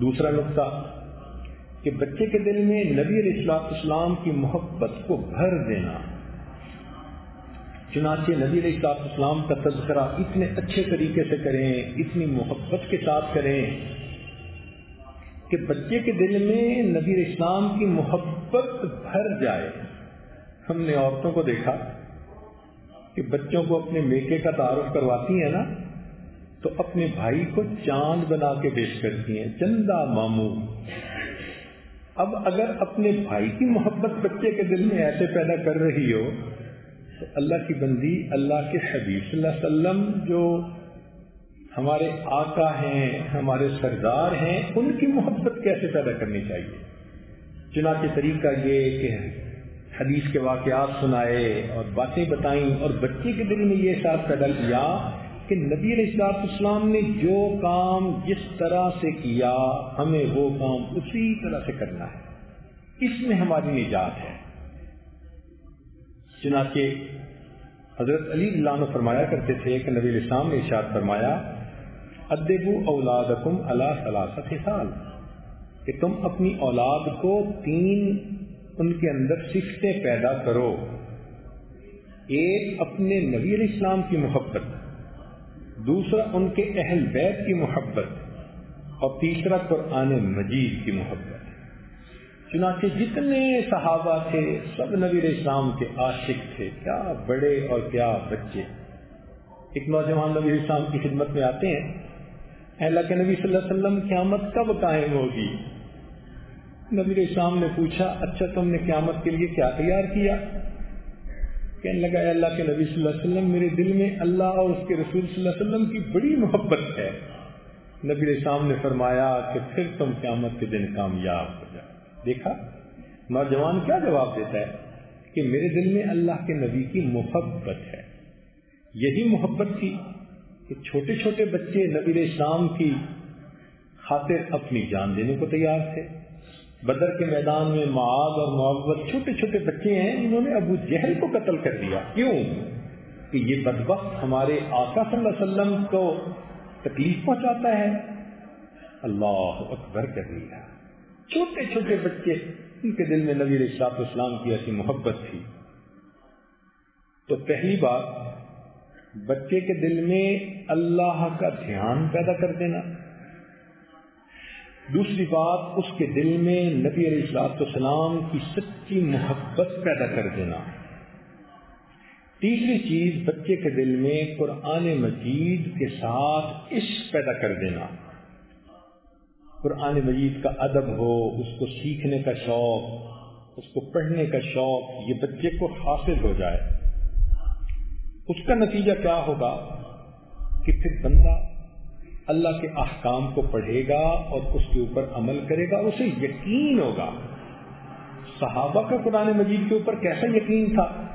دوسرا نقطہ، کہ بچے کے دل میں نبی علیہ السلام اسلام کی محبت کو بھر دینا۔ چنانچہ نبی علیہ السلام اسلام کا تذکرہ اتنے اچھے طریقے سے کریں، اتنی محبت کے ساتھ کریں کہ بچے کے دل میں نبی اسلام کی محبت بھر جائے۔ ہم نے عورتوں کو دیکھا کہ بچوں کو اپنے میکے کا تعارف کرواتی ہیں نا، تو اپنے بھائی کو چاند بنا کے پیش کرتی ہیں، چندہ مامو اب اگر اپنے بھائی کی محبت بچے کے دل میں ایسے پیدا کر رہی ہو، تو اللہ کی بندی، اللہ کے حبیب صلی اللہ علیہ وسلم جو ہمارے آقا ہیں، ہمارے سردار ہیں، ان کی محبت کیسے پیدا کرنی چاہیے؟ چنانچہ طریقہ یہ کہ حدیث کے واقعات سنائے اور باتیں بتائیں اور بچے کے دل میں یہ ساتھ پیدا کیا کہ نبی علیہ اسلام نے جو کام جس طرح سے کیا، ہمیں وہ کام اسی طرح سے کرنا ہے۔ اس میں ہماری نجات ہے۔ چنانچہ حضرت علی اللہ فرمایا کرتے تھے کہ نبی الاسلام نے ارشاد فرمایا، ادبو اولادکم اللہ ثلاثت سال، کہ تم اپنی اولاد کو تین ان کے اندر صفتیں پیدا کرو۔ ایک اپنے نبی علیہ السلام کی محبت، دوسرا ان کے اہل بیت کی محبت، اور تیسرا قرآن مجید کی محبت۔ چنانچہ جتنے صحابہ تھے، سب نبی علیہ السلام کے عاشق تھے۔ کیا بڑے اور کیا بچے۔ ایک نوجوان نبی علیہ السلام کی خدمت میں آتے ہیں۔ اللہ کے نبی صلی اللہ علیہ وسلم، قیامت کب قائم ہوگی؟ نبی اسلام نے پوچھا اچھا تم نے قیامت کے لیے کیا تیار کیا؟ کہنے لگا اللہ کے نبی صلی اللہ علیہ وسلم، میرے دل میں اللہ اور اس کے رسول صلی اللہ علیہ وسلم کی بڑی محبت ہے۔ نبی اسلام نے فرمایا کہ پھر تم قیامت کے دن کامیاب ہو جاؤ۔ دیکھا، نوجوان کیا جواب دیتا ہے؟ کہ میرے دل میں اللہ کے نبی کی محبت ہے۔ یہی محبت تھی کہ چھوٹے چھوٹے بچے نبی اسلام کی خاطر اپنی جان دینے کو تیار تھے۔ بدر کے میدان میں معاد اور محبت چھوٹے چھوٹے بچے ہیں انہوں نے ابو جہل کو قتل کر دیا۔ کیوں؟ کہ یہ بدبخت ہمارے آقا صلی اللہ علیہ وسلم کو تکلیف پہنچاتا ہے۔ اللہ اکبر کر دیا چھوٹے چھوٹے بچے، ان کے دل میں نبی رشاط اسلام کی ایسی محبت تھی۔ تو پہلی بات، بچے کے دل میں اللہ کا دھیان پیدا کر دینا۔ دوسری بات اس کے دل میں نبی علیہ السلاط السلام کی سچی محبت پیدا کر دینا۔ تیسری چیز بچے کے دل میں قرآن مجید کے ساتھ عشق پیدا کر دینا۔ قرآن مجید کا ادب ہو، اس کو سیکھنے کا شوق، اس کو پڑھنے کا شوق، یہ بچے کو حاصل ہو جائے۔ اس کا نتیجہ کیا ہوگا؟ کہ پھر بندہ اللہ کے احکام کو پڑھے گا اور اس کے اوپر عمل کرے گا، اسے یقین ہوگا۔ صحابہ کا قرآن مجید کے اوپر کیسا یقین تھا؟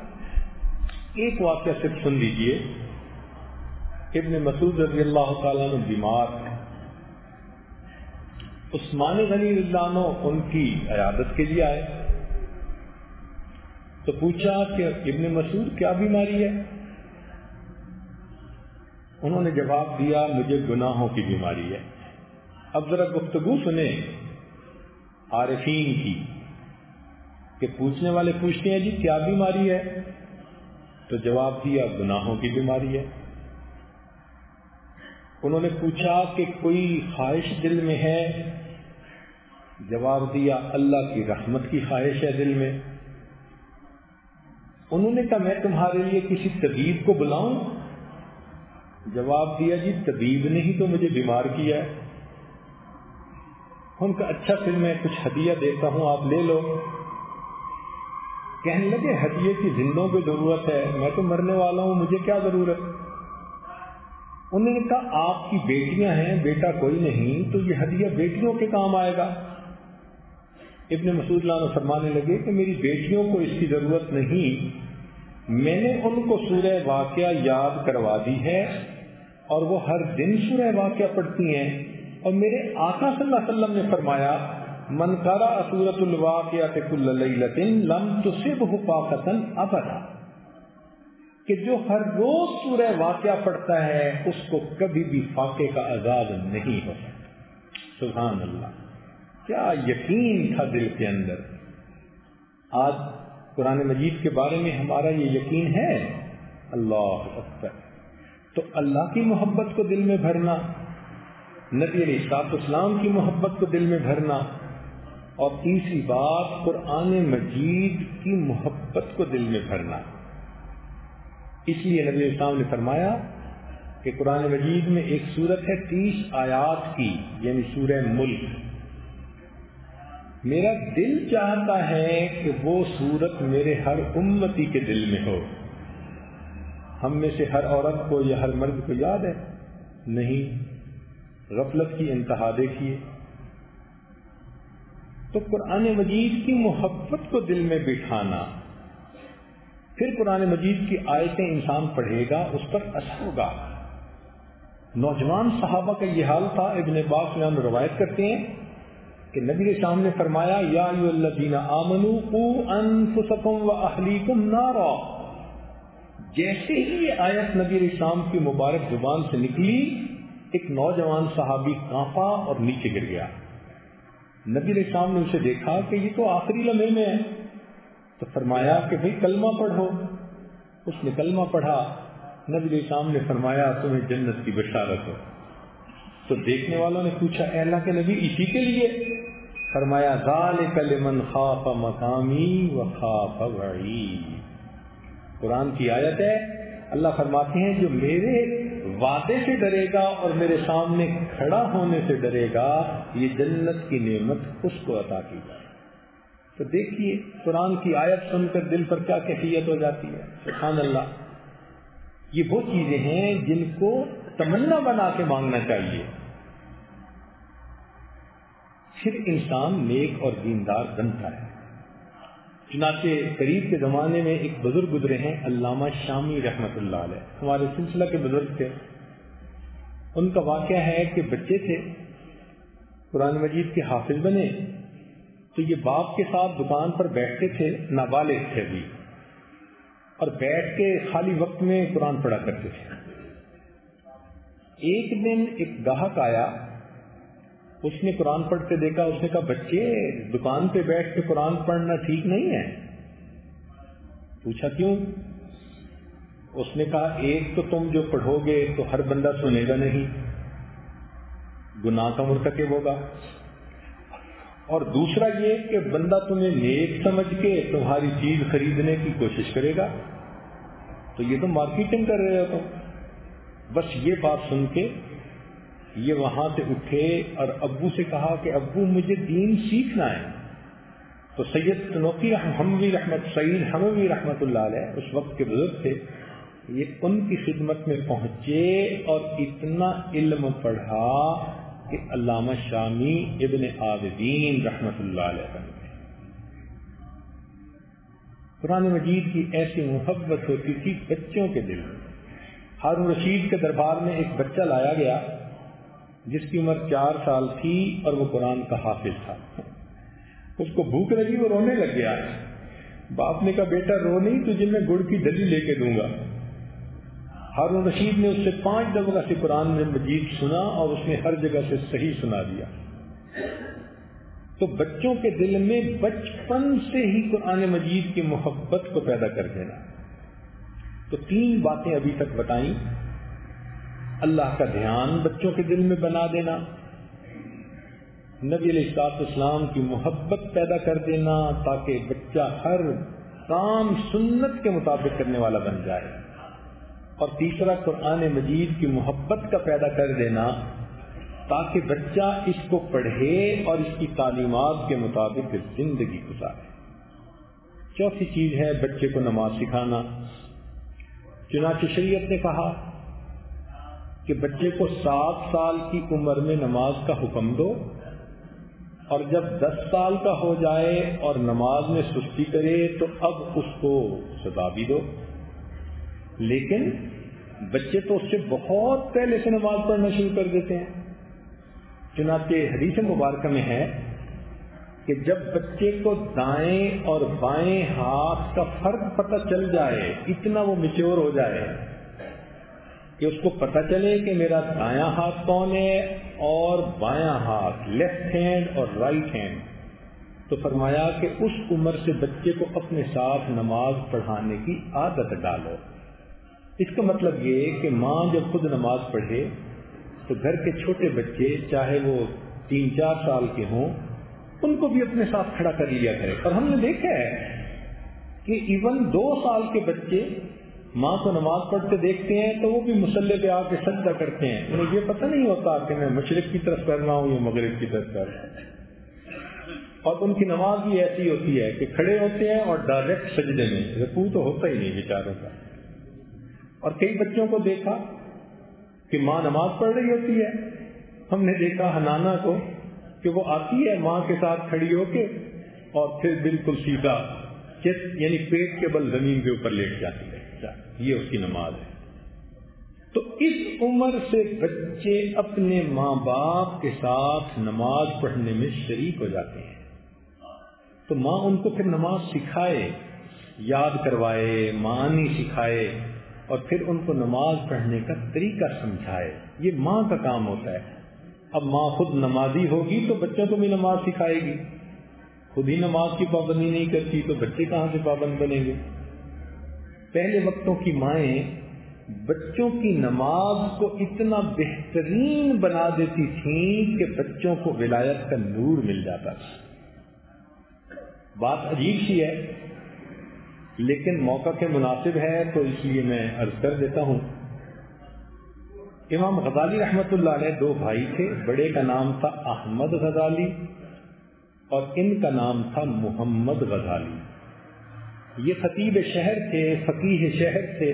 ایک واقعہ صرف سن لیجیے۔ ابن مسعود رضی اللہ تعالیٰ نے بیمار عثمان غنی اللہ ان کی عیادت کے لیے آئے۔ تو پوچھا کہ ابن مسعود کیا بیماری ہے؟ انہوں نے جواب دیا، مجھے گناہوں کی بیماری ہے۔ اب ذرا گفتگو سنیں عارفین کی کہ پوچھنے والے پوچھتے ہیں جی کیا بیماری ہے؟ تو جواب دیا، گناہوں کی بیماری ہے۔ انہوں نے پوچھا کہ کوئی خواہش دل میں ہے؟ جواب دیا، اللہ کی رحمت کی خواہش ہے دل میں۔ انہوں نے کہا، میں تمہارے لیے کسی طبیب کو بلاؤں؟ جواب دیا جی طبیب نے ہی تو مجھے بیمار کیا ہے۔ ان کا اچھا پھر میں کچھ ہدیہ دیتا ہوں، آپ لے لو۔ کہنے لگے، ہدیے کی زندوں کو ضرورت ہے، میں تو مرنے والا ہوں، مجھے کیا ضرورت؟ انہوں نے کہا، آپ کی بیٹیاں ہیں، بیٹا کوئی نہیں، تو یہ ہدیہ بیٹیوں کے کام آئے گا۔ ابن مسعود اللہ فرمانے لگے کہ میری بیٹیوں کو اس کی ضرورت نہیں میں نے ان کو سورہ واقعہ یاد کروا دی ہے اور وہ ہر دن سورہ واقعہ پڑھتی ہیں اور میرے آقا صلی اللہ علیہ وسلم نے فرمایا، من سورت الواقعات لم ابدا. کہ جو ہر روز سورہ واقعہ پڑھتا ہے، اس کو کبھی بھی فاقے کا عذاب نہیں ہو سبحان اللہ۔ کیا یقین تھا دل کے اندر؟ آج قرآن مجید کے بارے میں ہمارا یہ یقین ہے، اللہ اکبر۔ تو اللہ کی محبت کو دل میں بھرنا، نبی علیہ صاحب اسلام کی محبت کو دل میں بھرنا، اور تیسری بات، قرآن مجید کی محبت کو دل میں بھرنا۔ اس لیے نبی اسلام نے فرمایا کہ قرآن مجید میں ایک صورت ہے تیس آیات کی یعنی سورہ ملک۔ میرا دل چاہتا ہے کہ وہ صورت میرے ہر امتی کے دل میں ہو۔ ہم میں سے ہر عورت کو یا ہر مرد کو یاد ہے۔ نہیں، غفلت کی انتہا دیکھیے۔ تو قرآن مجید کی محبت کو دل میں بٹھانا۔ پھر قرآن مجید کی آیتیں انسان پڑھے گا، اس پر اثر ہوگا۔ نوجوان صحابہ کا یہ حال تھا، ابن باس میں ہم روایت کرتے ہیں۔ کہ نبی کے سامنے فرمایا، یا آمنو قو انفسکم و اہلیکم نارا۔ جیسے ہی یہ آیت نبی اسلام کی مبارک زبان سے نکلی، ایک نوجوان صحابی کانپا اور نیچے گر گیا۔ نبی اسلام نے اسے دیکھا کہ یہ تو آخری لمحے میں ہے۔ تو فرمایا کہ بھئی کلمہ پڑھو۔ اس نے کلمہ پڑھا۔ نبی اسلام نے فرمایا، تمہیں جنت کی بشارت ہو۔ تو دیکھنے والوں نے پوچھا، اے اللہ کے نبی، اسی کے لیے؟ فرمایا، ذالک لمن خاف مقامی و خاف قرآن کی آیت ہے، اللہ فرماتے ہیں، جو میرے وعدے سے ڈرے گا اور میرے سامنے کھڑا ہونے سے ڈرے گا، یہ جنت کی نعمت اس کو عطا کی جائے۔ تو دیکھیے، قرآن کی آیت سن کر دل پر کیا کیفیت ہو جاتی ہے؟ سبحان اللہ۔ یہ وہ چیزیں ہیں جن کو تمنا بنا کے مانگنا چاہیے۔ پھر انسان نیک اور دیندار بنتا ہے۔ چنانچہ قریب کے زمانے میں ایک بزرگ گزرے ہیں، علامہ شامی رحمت اللہ علیہ۔ ہمارے سلسلہ کے بزرگ تھے۔ ان کا واقعہ ہے کہ بچے تھے، قرآن مجید کے حافظ بنے۔ تو یہ باپ کے ساتھ دکان پر بیٹھتے تھے، نابالغ تھے بھی۔ اور بیٹھ کے خالی وقت میں قرآن پڑھا کرتے تھے۔ ایک دن ایک گاہک آیا اس نے قرآن پڑھ کے دیکھا، اس نے کہا، بچے، دکان پہ بیٹھ کے قرآن پڑھنا ٹھیک نہیں ہے۔ پوچھا کیوں؟ اس نے کہا، ایک تو تم جو پڑھو گے تو ہر بندہ سنے گا نہیں۔ گناہ کا مرتکب ہوگا۔ اور دوسرا یہ کہ بندہ تمہیں نیک سمجھ کے تمہاری چیز خریدنے کی کوشش کرے گا۔ تو یہ تو مارکیٹنگ کر رہے ہو تم۔ بس یہ بات سن کے یہ وہاں سے اٹھے اور ابو سے کہا کہ ابو مجھے دین سیکھنا ہے۔ تو سید تنوقی حموی رحمت، سعید حموی رحمت اللہ علیہ اس وقت کے بزرگ تھے۔ یہ ان کی خدمت میں پہنچے اور اتنا علم پڑھا کہ علامہ شامی ابن عابدین رحمت اللہ علیہ بن گئے قرآن مجید کی ایسی محبت ہوتی تھی بچوں کے دل میں۔ ہارون رشید کے دربار میں ایک بچہ لایا گیا۔ جس کی عمر چار سال تھی اور وہ قرآن کا حافظ تھا۔ اس کو بھوک لگی، وہ رونے لگ گیا۔ باپ نے کہا، بیٹا، رو نہیں تجھے میں گڑ کی ڈلی لے کے دوں گا۔ ہارون رشید نے اس سے پانچ جگہ سے قرآن میں مجید سنا اور اس نے ہر جگہ سے صحیح سنا دیا۔ تو بچوں کے دل میں بچپن سے ہی قرآن مجید کی محبت کو پیدا کر دینا۔ تو تین باتیں ابھی تک بتائیں۔ اللہ کا دھیان بچوں کے دل میں بنا دینا، نبی علیہ السلاط اسلام کی محبت پیدا کر دینا تاکہ بچہ ہر کام سنت کے مطابق کرنے والا بن جائے۔ اور تیسرا، قرآن مجید کی محبت کا پیدا کر دینا تاکہ بچہ اس کو پڑھے اور اس کی تعلیمات کے مطابق زندگی گزارے۔ چوتھی چیز ہے بچے کو نماز سکھانا۔ چنانچہ شریعت نے کہا کہ بچے کو سات سال کی عمر میں نماز کا حکم دو اور جب دس سال کا ہو جائے اور نماز میں سستی کرے تو اب اس کو سزا بھی دو۔ لیکن بچے تو اس سے بہت پہلے سے نماز پڑھنا شروع کر دیتے ہیں۔ چنانچہ حدیث مبارکہ میں ہے کہ جب بچے کو دائیں اور بائیں ہاتھ کا فرق پتہ چل جائے، اتنا وہ میچور ہو جائے کہ اس کو پتہ چلے کہ میرا دایاں ہاتھ کون ہے اور بایاں ہاتھ لیفٹ ہینڈ اور رائٹ ہینڈ تو فرمایا کہ اس عمر سے بچے کو اپنے ساتھ نماز پڑھانے کی عادت ڈالو۔ اس کا مطلب یہ کہ ماں جب خود نماز پڑھے تو گھر کے چھوٹے بچے چاہے وہ تین چار سال کے ہوں، ان کو بھی اپنے ساتھ کھڑا کر لیا کرے۔ اور ہم نے دیکھا ہے کہ ایون دو سال کے بچے ماں کو نماز پڑھتے دیکھتے ہیں تو وہ بھی مسلح پہ آ کے سجدہ کرتے ہیں۔ انہیں یہ پتہ نہیں ہوتا کہ میں مشرق کی طرف کر رہا ہوں یا مغرب کی طرف کر رہا ہوں۔ اور ان کی نماز بھی ایسی ہوتی ہے کہ کھڑے ہوتے ہیں اور ڈائریکٹ سجدے میں رکو تو ہوتا ہی نہیں بیچاروں کا۔ اور کئی بچوں کو دیکھا کہ ماں نماز پڑھ رہی ہوتی ہے۔ ہم نے دیکھا ہنانا کو کہ وہ آتی ہے ماں کے ساتھ کھڑی ہو کے اور پھر بالکل سیدھا یعنی پیٹ کے بل زمین کے اوپر لیٹ جاتی ہے۔ یہ اس کی نماز ہے۔ تو اس عمر سے بچے اپنے ماں باپ کے ساتھ نماز پڑھنے میں شریک ہو جاتے ہیں۔ تو ماں ان کو پھر نماز سکھائے، یاد کروائے، معنی سکھائے، اور پھر ان کو نماز پڑھنے کا طریقہ سمجھائے۔ یہ ماں کا کام ہوتا ہے۔ اب ماں خود نمازی ہوگی تو بچوں کو بھی نماز سکھائے گی۔ خود ہی نماز کی پابندی نہیں کرتی تو بچے کہاں سے پابند بنیں گے؟ پہلے وقتوں کی مائیں بچوں کی نماز کو اتنا بہترین بنا دیتی تھیں کہ بچوں کو ولایت کا نور مل جاتا تھا۔ بات عجیب سی ہے، لیکن موقع کے مناسب ہے تو اس لیے میں عرض کر دیتا ہوں۔ امام غزالی رحمت اللہ علیہ دو بھائی تھے، بڑے کا نام تھا احمد غزالی اور ان کا نام تھا محمد غزالی۔ یہ خطیب شہر تھے فقیح شہر تھے۔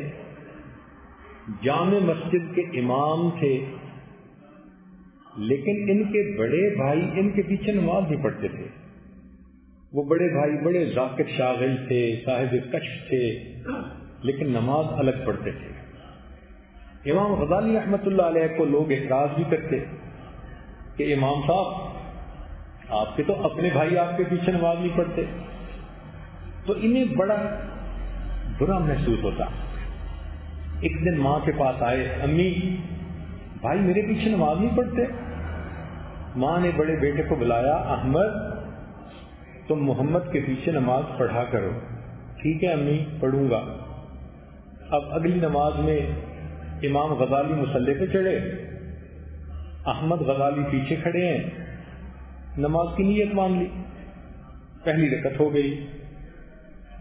جامع مسجد کے امام تھے۔ لیکن ان کے بڑے بھائی ان کے پیچھے نماز نہیں پڑھتے تھے۔ وہ بڑے بھائی، بڑے ذاکر شاغل تھے، صاحب کشف تھے، لیکن نماز الگ پڑھتے تھے۔ امام غزالی رحمۃ اللہ علیہ کو لوگ اعتراض بھی کرتے کہ امام صاحب، آپ کے تو اپنے بھائی آپ کے پیچھے نماز نہیں پڑھتے۔ تو انہیں بڑا برا محسوس ہوتا۔ ایک دن ماں کے پاس آئے، امی، بھائی میرے پیچھے نماز نہیں پڑھتے؟ ماں نے بڑے بیٹے کو بلایا، احمد، تم محمد کے پیچھے نماز پڑھا کرو۔ ٹھیک ہے امی، پڑھوں گا۔ اب اگلی نماز میں امام غزالی مسلح پہ چڑھے۔ احمد غزالی پیچھے کھڑے ہیں۔ نماز کی نیت مان لی۔ پہلی رکت ہو گئی۔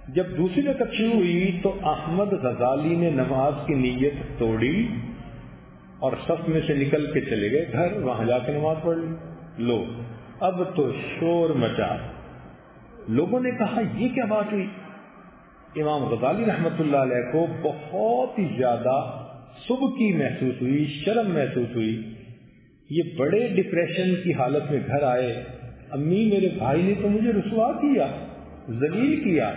جب دوسری رکت شروع ہوئی تو احمد غزالی نے نماز کی نیت توڑی اور صف میں سے نکل کے چلے گئے گھر، وہاں جا کے نماز پڑھ لی۔ لو، اب تو شور مچا۔ لوگوں نے کہا، یہ کیا بات ہوئی؟ امام غزالی رحمت اللہ علیہ کو بہت ہی زیادہ صبح کی محسوس ہوئی، شرم محسوس ہوئی۔ یہ بڑے ڈپریشن کی حالت میں گھر آئے، امی میرے بھائی نے تو مجھے رسوا کیا، ذلیل کیا۔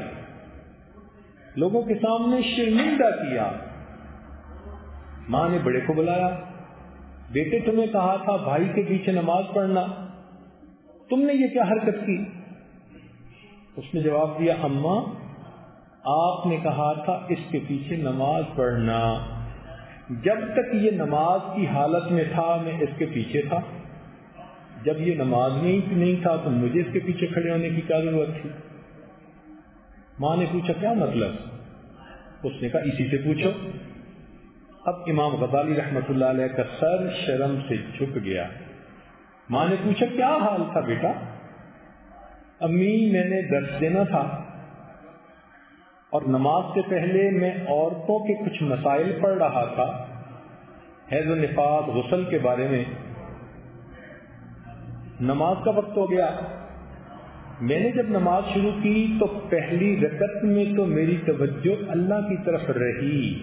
لوگوں کے سامنے شرمندہ کیا۔ ماں نے بڑے کو بلایا، بیٹے تمہیں کہا تھا بھائی کے پیچھے نماز پڑھنا۔ تم نے یہ کیا حرکت کی؟ اس نے جواب دیا اما آپ نے کہا تھا اس کے پیچھے نماز پڑھنا۔ جب تک یہ نماز کی حالت میں تھا، میں اس کے پیچھے تھا۔ جب یہ نماز نہیں تھا، تو مجھے اس کے پیچھے کھڑے ہونے کی کیا ضرورت تھی؟ ماں نے پوچھا، کیا مطلب؟ اس نے کہا، اسی سے پوچھو. اب امام غزالی رحمت اللہ علیہ کا سر شرم سے جھک گیا۔ ماں نے پوچھا، کیا حال تھا بیٹا؟ امی، میں نے درس دینا تھا۔ اور نماز سے پہلے میں عورتوں کے کچھ مسائل پڑھ رہا تھا۔ حیض و نفاذ، غسل کے بارے میں۔ نماز کا وقت ہو گیا۔ میں نے جب نماز شروع کی تو پہلی رکت میں تو میری توجہ اللہ کی طرف رہی۔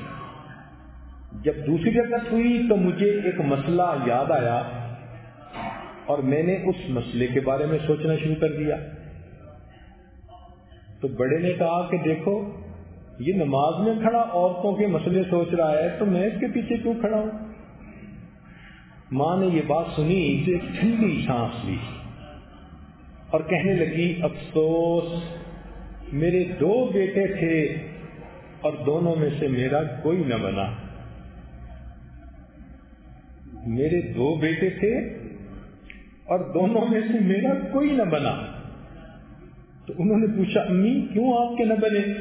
جب دوسری رکت ہوئی تو مجھے ایک مسئلہ یاد آیا اور میں نے اس مسئلے کے بارے میں سوچنا شروع کر دیا۔ تو بڑے نے کہا کہ دیکھو، یہ نماز میں کھڑا عورتوں کے مسئلے سوچ رہا ہے تو میں اس کے پیچھے کیوں کھڑا ہوں؟ ماں نے یہ بات سنی تو ایک ٹھنڈی سانس لی۔ اور کہنے لگی، افسوس، میرے دو بیٹے تھے اور دونوں میں سے میرا کوئی نہ بنا. میرے دو بیٹے تھے اور دونوں میں سے میرا کوئی نہ بنا۔ تو انہوں نے پوچھا، امی، کیوں آپ کے نہ بنے؟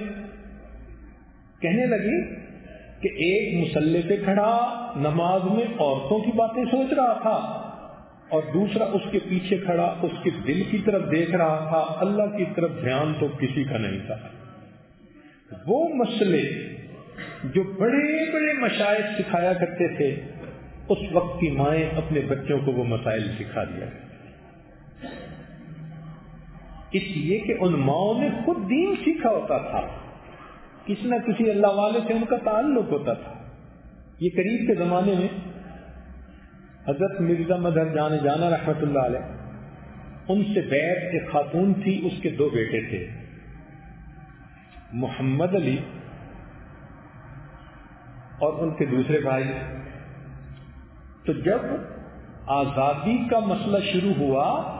کہنے لگے کہ ایک مسلح پہ کھڑا نماز میں عورتوں کی باتیں سوچ رہا تھا۔ اور دوسرا اس کے پیچھے کھڑا، اس کے دل کی طرف دیکھ رہا تھا، اللہ کی طرف دھیان تو کسی کا نہیں تھا۔ وہ مسئلے جو بڑے بڑے مشاہد سکھایا کرتے تھے، اس وقت کی مائیں اپنے بچوں کو وہ مسائل سکھا دیا اس لیے کہ ان ماؤں نے خود دین سیکھا ہوتا تھا۔ کسی نہ کسی اللہ والے سے ان کا تعلق ہوتا تھا۔ یہ قریب کے زمانے میں حضرت مرزا مدر جانے جانا رحمت اللہ علیہ، ان سے بیٹھ ایک خاتون تھی، اس کے دو بیٹے تھے۔ محمد علی اور ان کے دوسرے بھائی۔ تو جب آزادی کا مسئلہ شروع ہوا،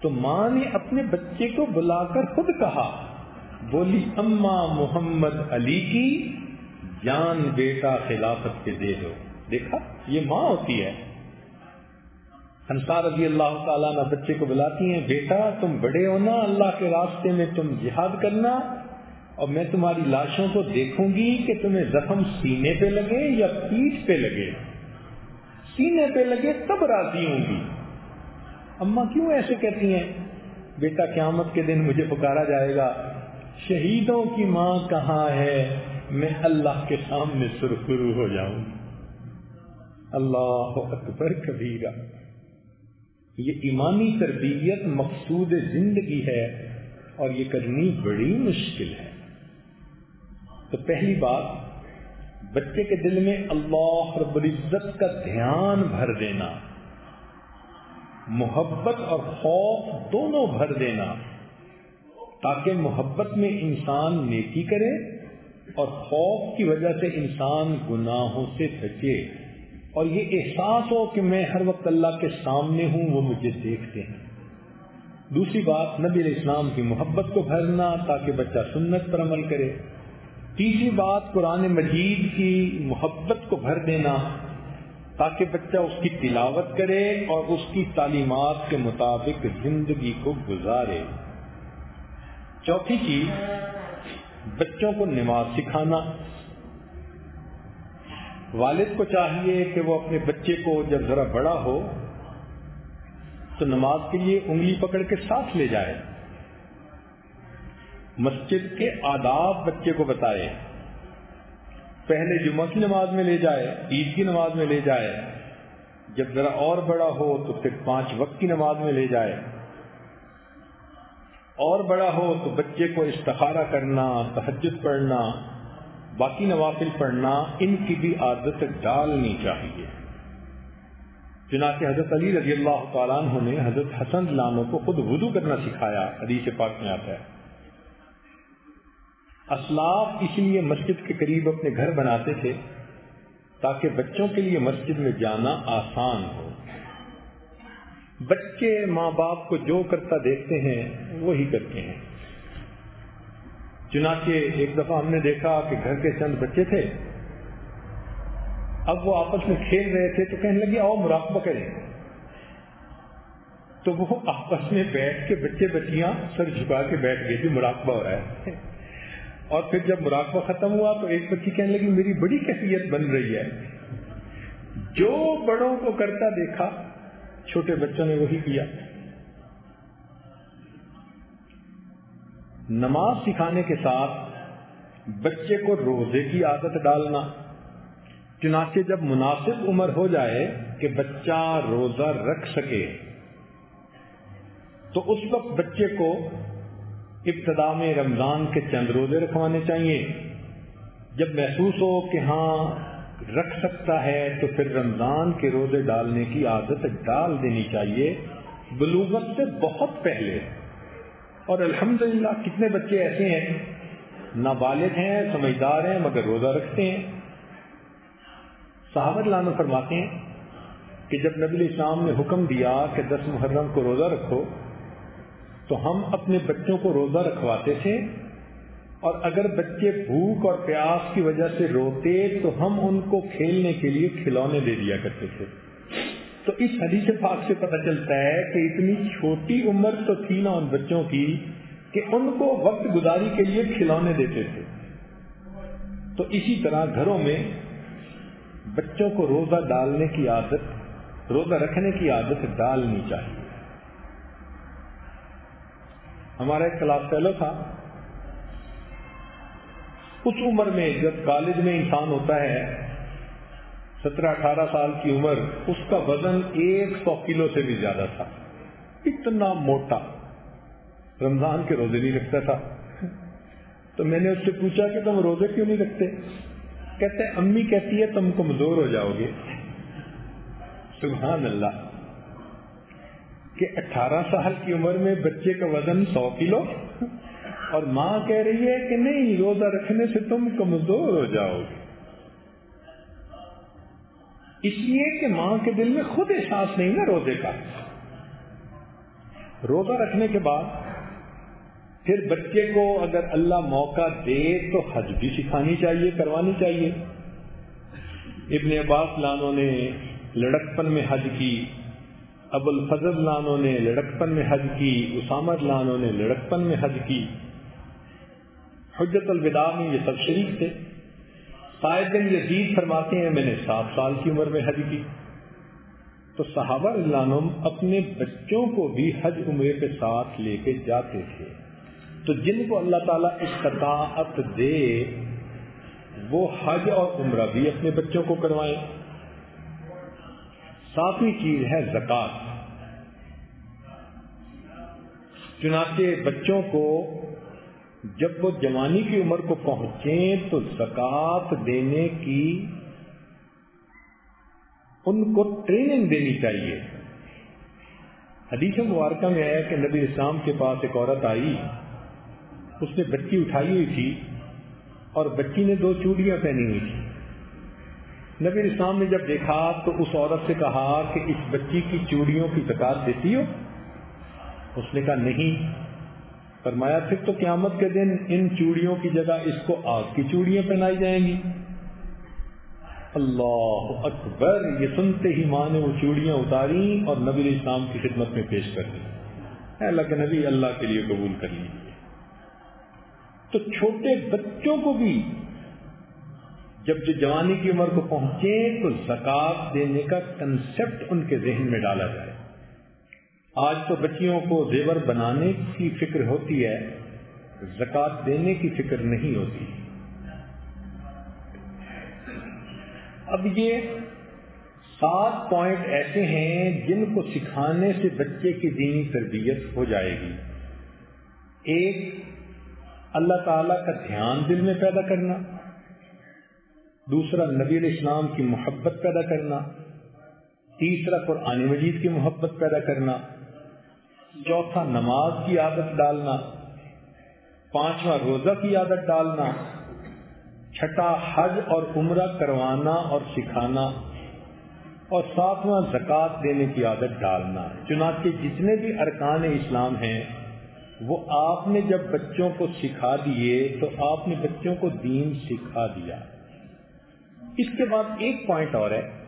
تو ماں نے اپنے بچے کو بلا کر خود کہا، بولی، اما محمد علی کی جان بیٹا خلافت کے دے دو۔ دیکھا، یہ ماں ہوتی ہے۔ انصار رضی اللہ تعالیٰ نہ بچے کو بلاتی ہیں، بیٹا، تم بڑے ہونا اللہ کے راستے میں تم جہاد کرنا، اور میں تمہاری لاشوں کو دیکھوں گی کہ تمہیں زخم سینے پہ لگے یا پیٹ پہ لگے۔ سینے پہ لگے تب راضی ہوں گی۔ اما کیوں ایسے کہتی ہیں؟ بیٹا، قیامت کے دن مجھے پکارا جائے گا۔ شہیدوں کی ماں کہاں ہے؟ میں اللہ کے سامنے سرخرو ہو جاؤں۔ گی اللہ اکبر کبیرہ۔ یہ ایمانی تربیت مقصود زندگی ہے اور یہ کرنی بڑی مشکل ہے۔ تو پہلی بات، بچے کے دل میں اللہ رب العزت کا دھیان بھر دینا، محبت اور خوف دونوں بھر دینا، تاکہ محبت میں انسان نیکی کرے اور خوف کی وجہ سے انسان گناہوں سے بچے۔ اور یہ احساس ہو کہ میں ہر وقت اللہ کے سامنے ہوں، وہ مجھے دیکھتے ہیں۔ دوسری بات، نبی علیہ السلام کی محبت کو بھرنا تاکہ بچہ سنت پر عمل کرے۔ تیسری بات، قرآن مجید کی محبت کو بھر دینا تاکہ بچہ اس کی تلاوت کرے اور اس کی تعلیمات کے مطابق زندگی کو گزارے۔ چوتھی چیز، بچوں کو نماز سکھانا۔ والد کو چاہیے کہ وہ اپنے بچے کو جب ذرا بڑا ہو تو نماز کے لیے انگلی پکڑ کے ساتھ لے جائے۔ مسجد کے آداب بچے کو بتائے۔ پہلے جمعہ کی نماز میں لے جائے، عید کی نماز میں لے جائے۔ جب ذرا اور بڑا ہو تو پھر پانچ وقت کی نماز میں لے جائے۔ اور بڑا ہو تو بچے کو استخارہ کرنا تحجد پڑھنا۔ باقی نوافل پڑھنا ان کی بھی عادت ڈالنی چاہیے۔ چنانچہ حضرت علی رضی اللہ تعالیٰ عنہ نے حضرت حسن لانوں کو خود وضو کرنا سکھایا، حدیث پاک میں آتا ہے۔ اسلاف اس لیے مسجد کے قریب اپنے گھر بناتے تھے تاکہ بچوں کے لیے مسجد میں جانا آسان ہو۔ بچے ماں باپ کو جو کرتا دیکھتے ہیں، وہی کرتے ہیں۔ چنانچہ ایک دفعہ ہم نے دیکھا کہ گھر کے چند بچے تھے۔ اب وہ آپس میں کھیل رہے تھے تو کہنے لگے، آؤ مراقبہ کریں۔ تو وہ آپس میں بیٹھ کے بچے بچیاں سر جھکا کے بیٹھ گئے تھے مراقبہ ہو رہا ہے۔ اور پھر جب مراقبہ ختم ہوا تو ایک بچی کہنے لگی، میری بڑی کیفیت بن رہی ہے۔ جو بڑوں کو کرتا دیکھا، چھوٹے بچوں نے وہی کیا۔ نماز سکھانے کے ساتھ بچے کو روزے کی عادت ڈالنا۔ چنانچہ جب مناسب عمر ہو جائے کہ بچہ روزہ رکھ سکے، تو اس وقت بچے کو ابتدا میں رمضان کے چند روزے رکھوانے چاہیے۔ جب محسوس ہو کہ ہاں رکھ سکتا ہے، تو پھر رمضان کے روزے ڈالنے کی عادت ڈال دینی چاہیے۔ بلوغت سے بہت پہلے۔ اور الحمدللہ کتنے بچے ایسے ہیں؟ نابالغ ہیں، سمجھدار ہیں، مگر روزہ رکھتے ہیں۔ صحابت لانا فرماتے ہیں کہ جب نبی اسلام نے حکم دیا کہ دس محرم کو روزہ رکھو، تو ہم اپنے بچوں کو روزہ رکھواتے تھے۔ اور اگر بچے بھوک اور پیاس کی وجہ سے روتے، تو ہم ان کو کھیلنے کے لیے کھلونے دے دیا کرتے تھے۔ تو اس حدیث پاک سے پتہ چلتا ہے کہ اتنی چھوٹی عمر تو تھی نا ان بچوں کی کہ ان کو وقت گزاری کے لیے کھلونے دیتے تھے۔ تو اسی طرح گھروں میں بچوں کو روزہ ڈالنے کی عادت، روزہ رکھنے کی عادت ڈالنی چاہیے۔ ہمارا ایک کلاس فیلو تھا۔ اس عمر میں جب کالج میں انسان ہوتا ہے سترہ اٹھارہ سال کی عمر، اس کا وزن ایک سو کلو سے بھی زیادہ تھا۔ اتنا موٹا۔ رمضان کے روزے نہیں رکھتا تھا۔ تو میں نے اس سے پوچھا کہ تم روزے کیوں نہیں رکھتے؟ کہتے، امی کہتی ہے تم کمزور ہو جاؤ گے۔ سبحان اللہ۔ کہ اٹھارہ سال کی عمر میں بچے کا وزن سو کلو۔ اور ماں کہہ رہی ہے کہ نہیں، روزہ رکھنے سے تم کمزور ہو جاؤ گے۔ اس لیے کہ ماں کے دل میں خود احساس نہیں نا روزے کا۔ روزہ رکھنے کے بعد پھر بچے کو اگر اللہ موقع دے تو حج بھی سکھانی چاہیے، کروانی چاہیے۔ ابن عباس لانوں نے لڑکپن میں حج کی، ابو الفضل لانوں نے لڑکپن میں حج کی اسامت لانوں نے لڑکپن میں حج کی۔ حجت الوداع میں یہ سب شریک تھے۔ قائد بن یزید فرماتے ہیں، میں نے سات سال کی عمر میں حج کی۔ تو صحابہ اللہ اپنے بچوں کو بھی حج عمرے کے ساتھ لے کے جاتے تھے۔ تو جن کو اللہ تعالیٰ استطاعت دے، وہ حج اور عمرہ بھی اپنے بچوں کو کروائیں۔ ساتویں چیز ہے زکات چنانچہ بچوں کو جب وہ جوانی کی عمر کو پہنچیں تو زکات دینے کی ان کو ٹریننگ دینی چاہیے۔ حدیث مبارکہ میں آیا کہ نبی اسلام کے پاس ایک عورت آئی، اس نے بچی اٹھائی ہوئی تھی اور بچی نے دو چوڑیاں پہنی ہوئی تھی نبی اسلام نے جب دیکھا تو اس عورت سے کہا کہ اس بچی کی چوڑیوں کی زکات دیتی ہو؟ اس نے کہا نہیں۔ فرمایا، پھر تو قیامت کے دن ان چوڑیوں کی جگہ اس کو آگ کی چوڑیاں پہنائی جائیں گی۔ اللہ اکبر، یہ سنتے ہی ماں نے وہ چوڑیاں اتاری اور نبی اسلام کی خدمت میں پیش کر دی۔ اللہ کے نبی، اللہ کے لیے قبول کر لیجیے تو چھوٹے بچوں کو بھی جب جو جوانی کی عمر کو پہنچے تو زکات دینے کا کنسپٹ ان کے ذہن میں ڈالا جائے۔ آج تو بچیوں کو زیور بنانے کی فکر ہوتی ہے زکات دینے کی فکر نہیں ہوتی۔ اب یہ سات پوائنٹ ایسے ہیں جن کو سکھانے سے بچے کی دینی تربیت ہو جائے گی۔ ایک، اللہ تعالی کا دھیان دل میں پیدا کرنا۔ دوسرا، نبی علیہ السلام کی محبت پیدا کرنا۔ تیسرا، قرآن مجید کی محبت پیدا کرنا۔ چوتھا نماز کی عادت ڈالنا، پانچواں روزہ کی عادت ڈالنا، چھٹا حج اور عمرہ کروانا اور سکھانا، اور ساتواں زکوٰۃ دینے کی عادت ڈالنا۔ چنانچہ جتنے بھی ارکان اسلام ہیں، وہ آپ نے جب بچوں کو سکھا دیے تو آپ نے بچوں کو دین سکھا دیا۔ اس کے بعد ایک پوائنٹ اور ہے۔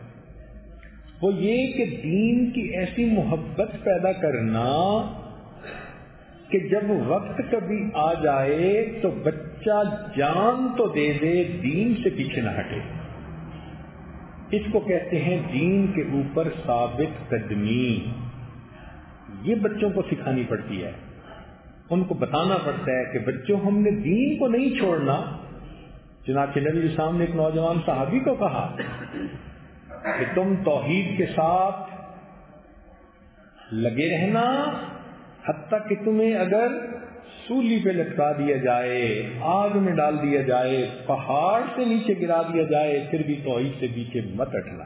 وہ یہ کہ دین کی ایسی محبت پیدا کرنا کہ جب وقت کبھی آ جائے تو بچہ جان تو دے دے، دین سے پیچھے نہ ہٹے۔ اس کو کہتے ہیں دین کے اوپر ثابت قدمی۔ یہ بچوں کو سکھانی پڑتی ہے۔ ان کو بتانا پڑتا ہے کہ بچوں، ہم نے دین کو نہیں چھوڑنا۔ چنانچہ نبی اسلام نے ایک نوجوان صحابی کو کہا کہ تم توحید کے ساتھ لگے رہنا، حتیٰ کہ تمہیں اگر سولی پہ لٹکا دیا جائے، آگ میں ڈال دیا جائے، پہاڑ سے نیچے گرا دیا جائے، پھر بھی توحید سے پیچھے مت اٹھنا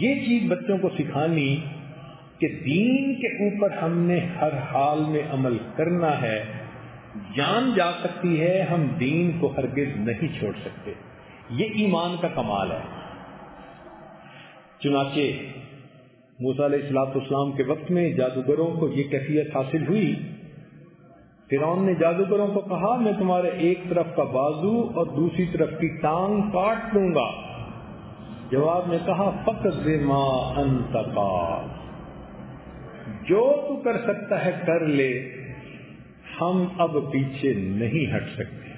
یہ چیز بچوں کو سکھانی کہ دین کے اوپر ہم نے ہر حال میں عمل کرنا ہے۔ جان جا سکتی ہے، ہم دین کو ہرگز نہیں چھوڑ سکتے۔ یہ ایمان کا کمال ہے۔ چنانچہ علیہ السلاط اسلام کے وقت میں جادوگروں کو یہ کیفیت حاصل ہوئی۔ فرعون نے جادوگروں کو کہا، میں تمہارے ایک طرف کا بازو اور دوسری طرف کی ٹانگ کاٹ لوں گا۔ جواب نے کہا، فقط انتقا جو تو کر سکتا ہے کر لے، ہم اب پیچھے نہیں ہٹ سکتے۔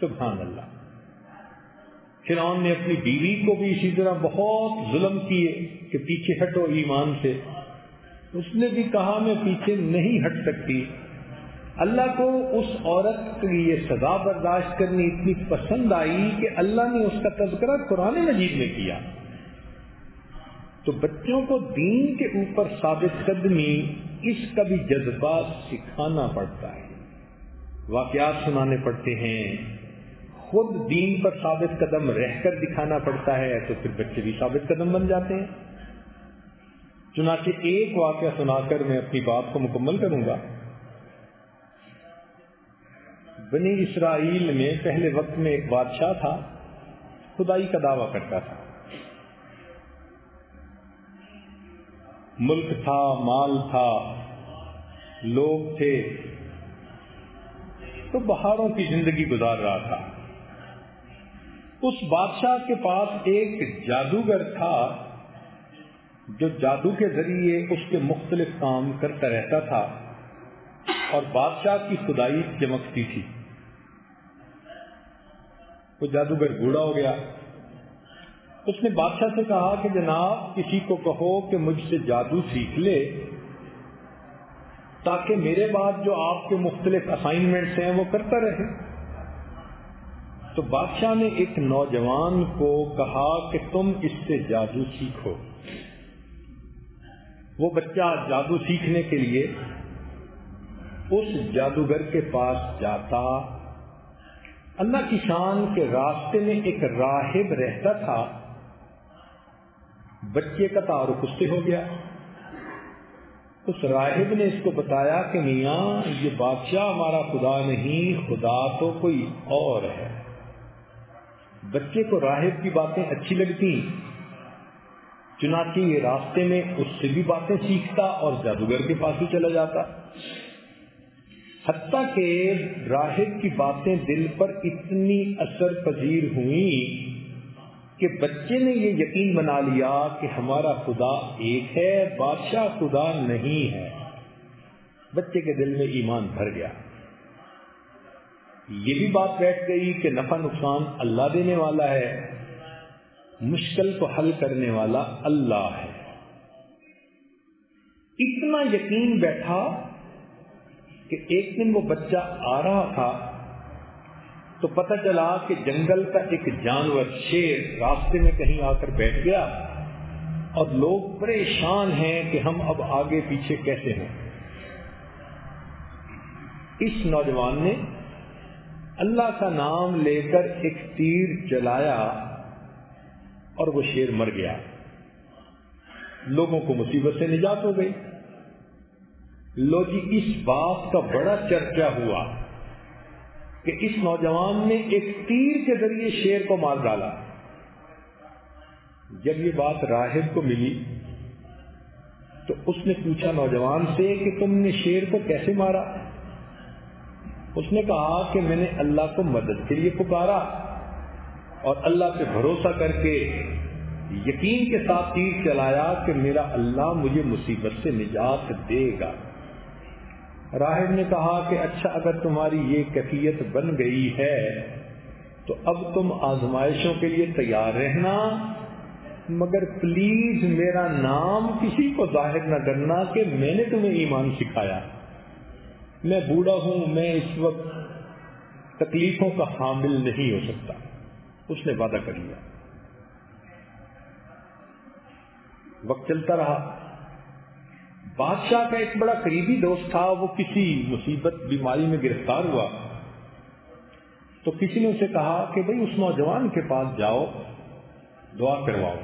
سبحان اللہ۔ فرعون نے اپنی بیوی کو بھی اسی طرح بہت ظلم کیے کہ پیچھے ہٹو ایمان سے۔ اس نے بھی کہا میں پیچھے نہیں ہٹ سکتی۔ اللہ کو اس عورت کے لیے سزا برداشت کرنی اتنی پسند آئی کہ اللہ نے اس کا تذکرہ قرآن مجید میں کیا۔ تو بچوں کو دین کے اوپر ثابت قدمی اس کا بھی جذبہ سکھانا پڑتا ہے۔ واقعات سنانے پڑتے ہیں۔ خود دین پر ثابت قدم رہ کر دکھانا پڑتا ہے، تو پھر بچے بھی ثابت قدم بن جاتے ہیں۔ چنانچہ ایک واقعہ سنا کر میں اپنی بات کو مکمل کروں گا۔ بنی اسرائیل میں پہلے وقت میں ایک بادشاہ تھا، خدائی کا دعویٰ کرتا تھا۔ ملک تھا، مال تھا، لوگ تھے۔ تو بہاروں کی زندگی گزار رہا تھا۔ اس بادشاہ کے پاس ایک جادوگر تھا جو جادو کے ذریعے اس کے مختلف کام کرتا رہتا تھا اور بادشاہ کی خدائی چمکتی تھی۔ وہ جادوگر بوڑھا ہو گیا۔ اس نے بادشاہ سے کہا کہ جناب، کسی کو کہو کہ مجھ سے جادو سیکھ لے تاکہ میرے بعد جو آپ کے مختلف اسائنمنٹس ہیں وہ کرتا رہے۔ تو بادشاہ نے ایک نوجوان کو کہا کہ تم اس سے جادو سیکھو۔ وہ بچہ جادو سیکھنے کے لیے اس جادوگر کے پاس جاتا۔ اللہ کی شان کے راستے میں ایک راہب رہتا تھا۔ بچے کا تعارف اس سے ہو گیا۔ اس راہب نے اس کو بتایا کہ میاں، یہ بادشاہ ہمارا خدا نہیں، خدا تو کوئی اور ہے۔ بچے کو راہب کی باتیں اچھی لگتی چنانچہ یہ راستے میں اس سے بھی باتیں سیکھتا اور جادوگر کے پاس ہی چلا جاتا۔ حتیٰ کہ راہب کی باتیں دل پر اتنی اثر پذیر ہوئی کہ بچے نے یہ یقین بنا لیا کہ ہمارا خدا ایک ہے، بادشاہ خدا نہیں ہے۔ بچے کے دل میں ایمان بھر گیا۔ یہ بھی بات بیٹھ گئی کہ نفع نقصان اللہ دینے والا ہے، مشکل کو حل کرنے والا اللہ ہے۔ اتنا یقین بیٹھا کہ ایک دن وہ بچہ آ رہا تھا تو پتہ چلا کہ جنگل کا ایک جانور شیر راستے میں کہیں آ کر بیٹھ گیا اور لوگ پریشان ہیں کہ ہم اب آگے پیچھے کیسے ہیں۔ اس نوجوان نے اللہ کا نام لے کر ایک تیر چلایا اور وہ شیر مر گیا۔ لوگوں کو مصیبت سے نجات ہو گئی۔ لو جی اس بات کا بڑا چرچا ہوا کہ اس نوجوان نے ایک تیر کے ذریعے شیر کو مار ڈالا۔ جب یہ بات راہب کو ملی تو اس نے پوچھا نوجوان سے کہ تم نے شیر کو کیسے مارا؟ اس نے کہا کہ میں نے اللہ کو مدد کے لیے پکارا اور اللہ پہ بھروسہ کر کے یقین کے ساتھ تیر چلایا کہ میرا اللہ مجھے مصیبت سے نجات دے گا۔ راہب نے کہا کہ اچھا اگر تمہاری یہ کیفیت بن گئی ہے تو اب تم آزمائشوں کے لیے تیار رہنا، مگر پلیز میرا نام کسی کو ظاہر نہ کرنا کہ میں نے تمہیں ایمان سکھایا۔ میں بوڑھا ہوں، میں اس وقت تکلیفوں کا حامل نہیں ہو سکتا۔ اس نے وعدہ کر لیا۔ وقت چلتا رہا۔ بادشاہ کا ایک بڑا قریبی دوست تھا، وہ کسی مصیبت، بیماری میں گرفتار ہوا۔ تو کسی نے اسے کہا کہ بھئی اس نوجوان کے پاس جاؤ، دعا کرواؤ۔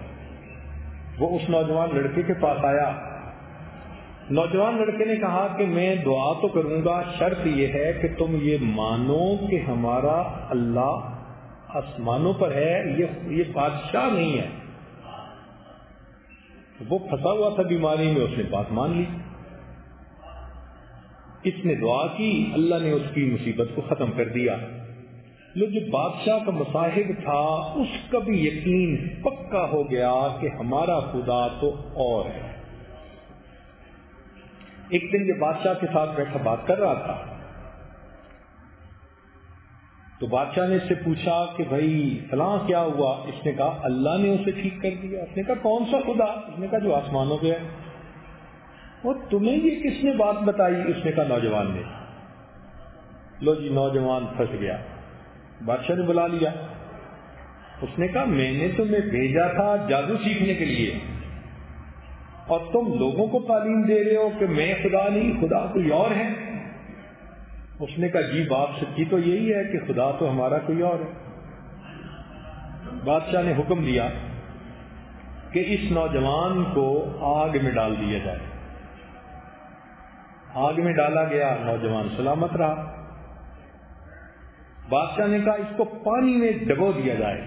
وہ اس نوجوان لڑکے کے پاس آیا۔ نوجوان لڑکے نے کہا کہ میں دعا تو کروں گا، شرط یہ ہے کہ تم یہ مانو کہ ہمارا اللہ آسمانوں پر ہے، یہ بادشاہ نہیں ہے۔ وہ پھنسا ہوا تھا بیماری میں، اس نے بات مان لی۔ اس نے دعا کی، اللہ نے اس کی مصیبت کو ختم کر دیا۔ لو جو بادشاہ کا مصاحب تھا، اس کا بھی یقین پکا ہو گیا کہ ہمارا خدا تو اور ہے۔ ایک دن یہ بادشاہ کے ساتھ بیٹھا بات کر رہا تھا۔ تو بادشاہ نے اس سے پوچھا کہ بھائی، فلاں کیا ہوا؟ اس نے کہا، اللہ نے اسے ٹھیک کر دیا۔ اس نے کہا، کون سا خدا؟ اس نے کہا، جو آسمانوں پہ ہے۔ اور تمہیں یہ کس نے بات بتائی؟ اس نے کہا، نوجوان نے۔ لو جی نوجوان پھنس گیا۔ بادشاہ نے بلا لیا۔ اس نے کہا، میں نے تمہیں بھیجا تھا جادو سیکھنے کے لیے۔ اور تم لوگوں کو تعلیم دے رہے ہو کہ میں خدا نہیں، خدا کوئی اور ہے؟ اس نے کہا جی بات سچی تو یہی ہے کہ خدا تو ہمارا کوئی اور ہے۔ بادشاہ نے حکم دیا کہ اس نوجوان کو آگ میں ڈال دیا جائے۔ آگ میں ڈالا گیا، نوجوان سلامت رہا۔ بادشاہ نے کہا، اس کو پانی میں ڈبو دیا جائے۔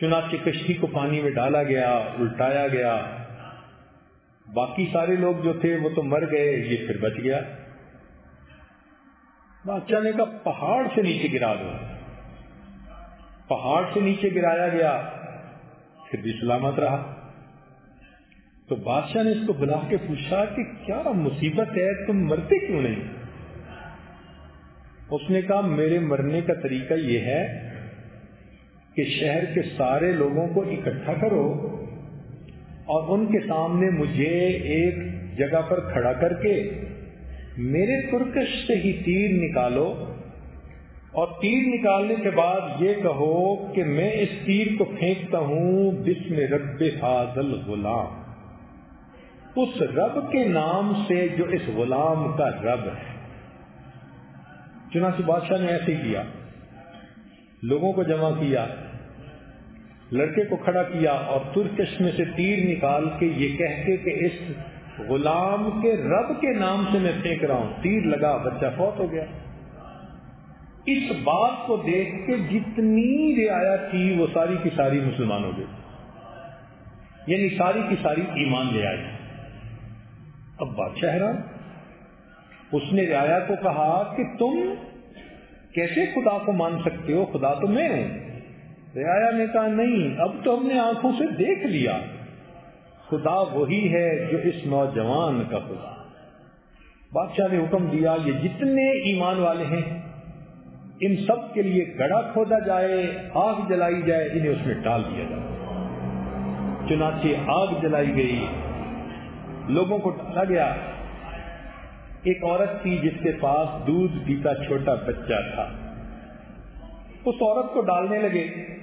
چنانچہ کشتی کو پانی میں ڈالا گیا، الٹایا گیا۔ باقی سارے لوگ جو تھے وہ تو مر گئے، یہ پھر بچ گیا۔ بادشاہ نے کہا پہاڑ سے نیچے گرا دو۔ پہاڑ سے نیچے گرایا گیا، پھر بھی سلامت رہا۔ تو بادشاہ نے اس کو بلا کے پوچھا کہ کیا مصیبت ہے، تم مرتے کیوں نہیں؟ اس نے کہا، میرے مرنے کا طریقہ یہ ہے کہ شہر کے سارے لوگوں کو اکٹھا کرو۔ اور ان کے سامنے مجھے ایک جگہ پر کھڑا کر کے میرے ترکش سے ہی تیر نکالو اور تیر نکالنے کے بعد یہ کہو کہ میں اس تیر کو پھینکتا ہوں، بسم رب حاضل غلام۔ اس رب کے نام سے جو اس غلام کا رب ہے۔ چنانچہ بادشاہ نے ایسے کیا۔ لوگوں کو جمع کیا۔ لڑکے کو کھڑا کیا اور ترکش میں سے تیر نکال کے یہ کہتے کہ اس غلام کے رب کے نام سے میں پھینک رہا ہوں۔ تیر لگا، بچہ فوت ہو گیا۔ اس بات کو دیکھ کے جتنی رعایا تھی، وہ ساری کی ساری مسلمان ہو گئی یعنی ساری کی ساری ایمان لے آئی اب بادشاہ حیران۔ اس نے رعایا کو کہا کہ تم کیسے خدا کو مان سکتے ہو؟ خدا تو میں ہوں۔ رعایا نے کہا، نہیں، اب تو ہم نے آنکھوں سے دیکھ لیا۔ خدا وہی ہے جو اس نوجوان کا خدا بادشاہ نے حکم دیا، یہ جتنے ایمان والے ہیں، ان سب کے لیے گڑا کھودا جائے، آگ جلائی جائے، انہیں اس میں ڈال دیا جائے۔ چنانچہ آگ جلائی گئی۔ لوگوں کو ڈالا گیا۔ ایک عورت تھی جس کے پاس دودھ پیتا چھوٹا بچہ تھا۔ اس عورت کو ڈالنے لگے۔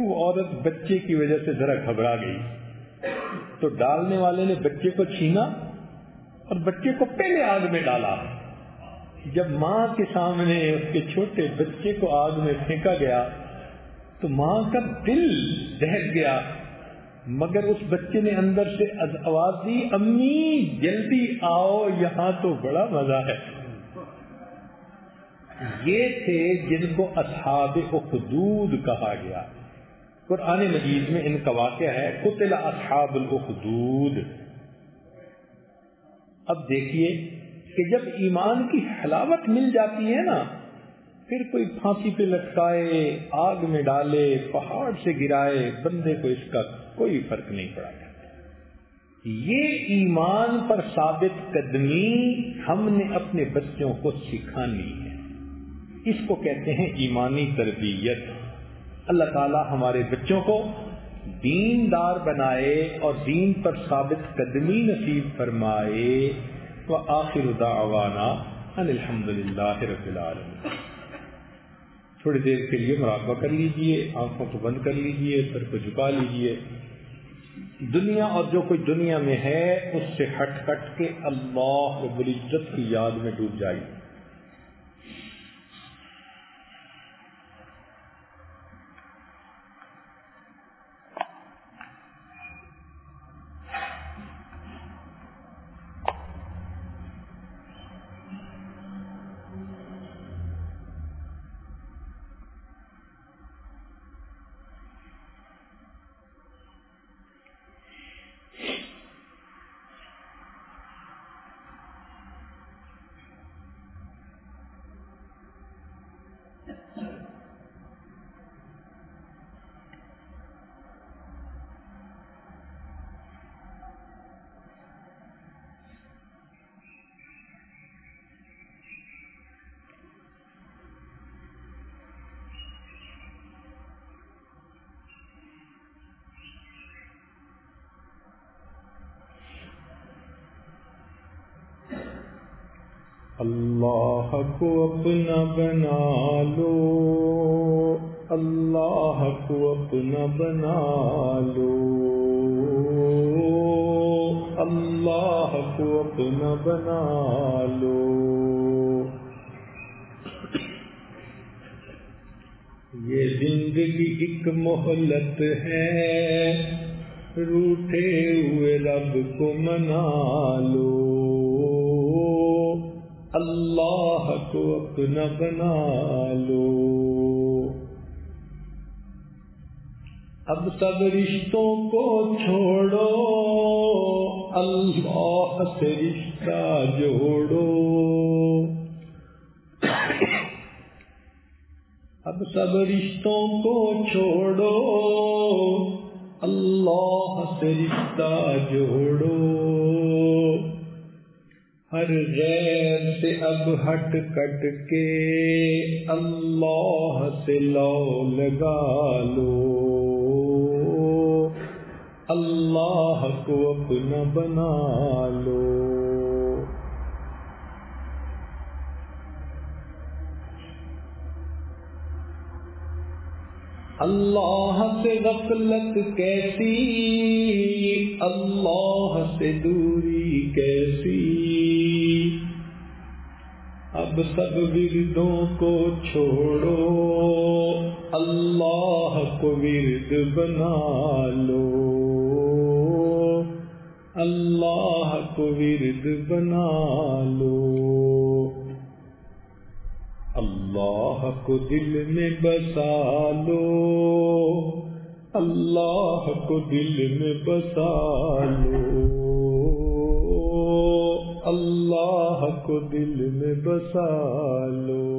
وہ عورت بچے کی وجہ سے ذرا گھبرا گئی۔ تو ڈالنے والے نے بچے کو چھینا اور بچے کو پہلے آگ میں ڈالا۔ جب ماں کے سامنے اس کے چھوٹے بچے کو آگ میں پھینکا گیا، تو ماں کا دل دہل گیا۔ مگر اس بچے نے اندر سے آواز دی، امی، جلدی آؤ، یہاں تو بڑا مزہ ہے۔ یہ تھے جن کو اصحاب اخدود کہا گیا۔ قرآن مجید میں ان کا واقعہ ہے، قتل اصحاب الخدود۔ اب دیکھیے کہ جب ایمان کی حلاوت مل جاتی ہے نا، پھر کوئی پھانسی پہ لٹکائے، آگ میں ڈالے، پہاڑ سے گرائے، بندے کو اس کا کوئی فرق نہیں پڑا یہ ایمان پر ثابت قدمی ہم نے اپنے بچوں کو سکھانی ہے۔ اس کو کہتے ہیں ایمانی تربیت۔ اللہ تعالی ہمارے بچوں کو دین دار بنائے اور دین پر ثابت قدمی نصیب فرمائے۔ تو آخر دعوانا ان الحمد للہ رب العالمین۔ تھوڑی دیر کے لیے مراقبہ کر لیجیے، آنکھوں کو بند کر لیجیے، سر کو جھکا لیجیے۔ دنیا اور جو کوئی دنیا میں ہے، اس سے ہٹ ہٹ کے اللہ رب العزت کی یاد میں ڈوب جائیے۔ اللہ کو اپنا بنا لو۔ اللہ کو اپنا بنا لو۔ اللہ کو اپنا بنا لو۔ یہ زندگی ایک محلت ہے۔ روٹے ہوئے رب کو منا لو۔ اللہ کو اپنا بنا لو۔ اب سب رشتوں کو چھوڑو۔ اللہ سے رشتہ جوڑو۔ اب سب رشتوں کو چھوڑو۔ اللہ سے رشتہ جوڑو۔ ہر غیر سے اب ہٹ کٹ کے اللہ سے لو لگا لو۔ اللہ کو اپنا بنا لو۔ اللہ سے غفلت کیسی؟ اللہ سے دوری کیسی؟ اب سب وردوں کو چھوڑو، اللہ کو ورد بنا لو۔ اللہ کو ورد بنا لو۔ اللہ کو دل میں بسا لو۔ اللہ کو دل میں بسا لو۔ اللہ کو دل میں بسا لو۔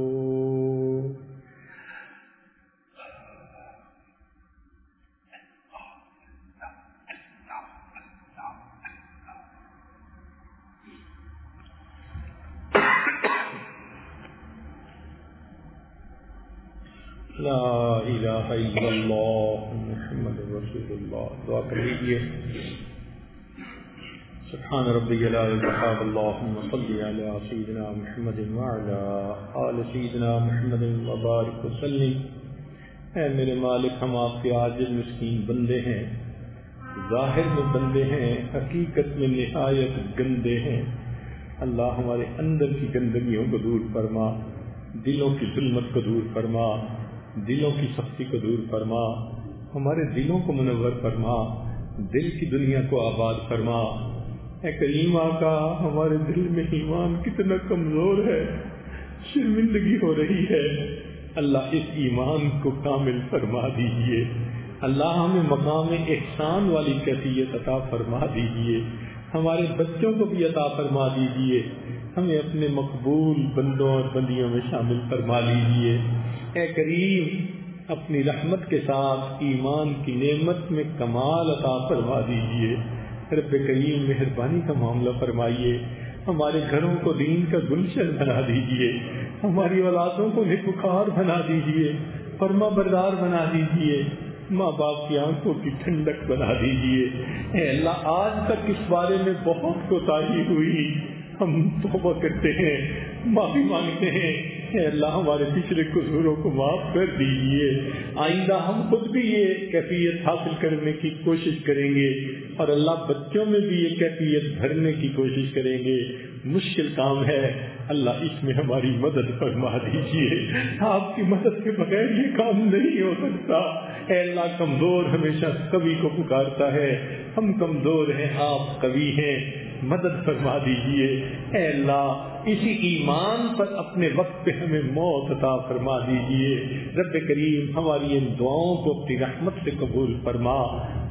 لا الہ الا اللہ محمد رسول اللہ۔ دعا کر لیجیے سبحان ربی جلال البحاب اللہم صلی علی سیدنا محمد وعلا آل سیدنا محمد وبارک وسلم. اے میرے مالک، ہم آپ کے عاجز مسکین بندے ہیں، ظاہر میں بندے ہیں، حقیقت میں نہایت گندے ہیں۔ اللہ ہمارے اندر کی گندگیوں کو دور فرما، دلوں کی ظلمت کو دور فرما، دلوں کی سختی کو دور فرما، ہمارے دلوں کو منور فرما، دل کی دنیا کو آباد فرما۔ اے کریم آقا ہمارے دل میں ایمان کتنا کمزور ہے، شرمندگی ہو رہی ہے۔ اللہ اس ایمان کو کامل فرما دیجیے اللہ ہمیں مقام احسان والی کیفیت عطا فرما دیجیے ہمارے بچوں کو بھی عطا فرما دیجیے ہمیں اپنے مقبول بندوں اور بندیوں میں شامل فرما لیجیے اے کریم، اپنی رحمت کے ساتھ ایمان کی نعمت میں کمال عطا فرما دیجیے رب کریم مہربانی کا معاملہ فرمائیے، ہمارے گھروں کو دین کا گلشن بنا دیجیے ہماری اولادوں کو نکار بنا دیجیے فرما بردار بنا دیجیے ماں باپ کی آنکھوں کی ٹھنڈک بنا دیجیے اے اللہ، آج تک اس بارے میں بہت کوتاہی ہوئی۔ ہم توبہ کرتے ہیں، معافی مانگتے ہیں۔ اے اللہ ہمارے پچھلے قصوروں کو معاف کر دیجیے آئندہ ہم خود بھی یہ کیفیت حاصل کرنے کی کوشش کریں گے اور اللہ بچوں میں بھی یہ کیفیت بھرنے کی کوشش کریں گے۔ مشکل کام ہے۔ اللہ اس میں ہماری مدد فرما دیجیے آپ کی مدد کے بغیر یہ کام نہیں ہو سکتا۔ اے اللہ، کمزور ہمیشہ کبھی کو پکارتا ہے۔ ہم کمزور ہیں، آپ کبھی ہیں۔ مدد فرما دیجیے اے اللہ اسی ایمان پر اپنے وقت پہ ہمیں موت عطا فرما دیجیے رب کریم ہماری ان دعاؤں کو اپنی رحمت سے قبول فرما۔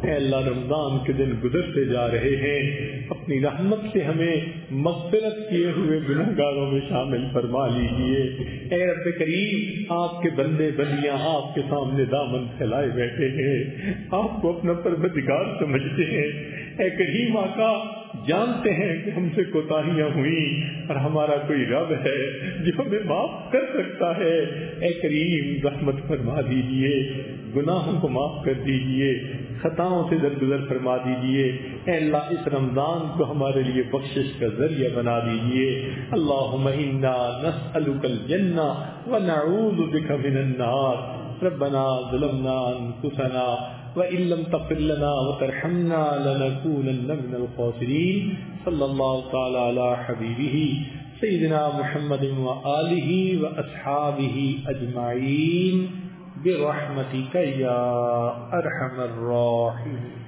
اے اللہ، رمضان کے دن گزرتے جا رہے ہیں۔ اپنی رحمت سے ہمیں مغفرت کیے ہوئے گناہ گاروں میں شامل فرما لیجیے اے رب کریم، آپ کے بندے بندیاں آپ کے سامنے دامن پھیلائے بیٹھے ہیں۔ آپ کو اپنا پروردگار سمجھتے ہیں۔ اے کریم آقا جانتے ہیں کہ ہم سے کوتاہیاں ہوئی اور ہمارا کوئی رب ہے جو ہمیں معاف کر سکتا ہے۔ اے کریم، رحمت فرما دیجیے گناہوں کو معاف کر دیجیے خطاؤں سے درگزر فرما دیجیے۔ اے اللہ، اس رمضان کو ہمارے لیے بخشش کا ذریعہ بنا دیجیے۔ اللہم انا نسألک الجنہ ونعوذ بک من النار۔ ربنا ظلمنا انفسنا وإن لم تغفر لنا وترحمنا لنكونن من الخاسرين صلى الله تعالى على حبيبه سيدنا محمد وآله وأصحابه أجمعين برحمتك يا أرحم الراحمين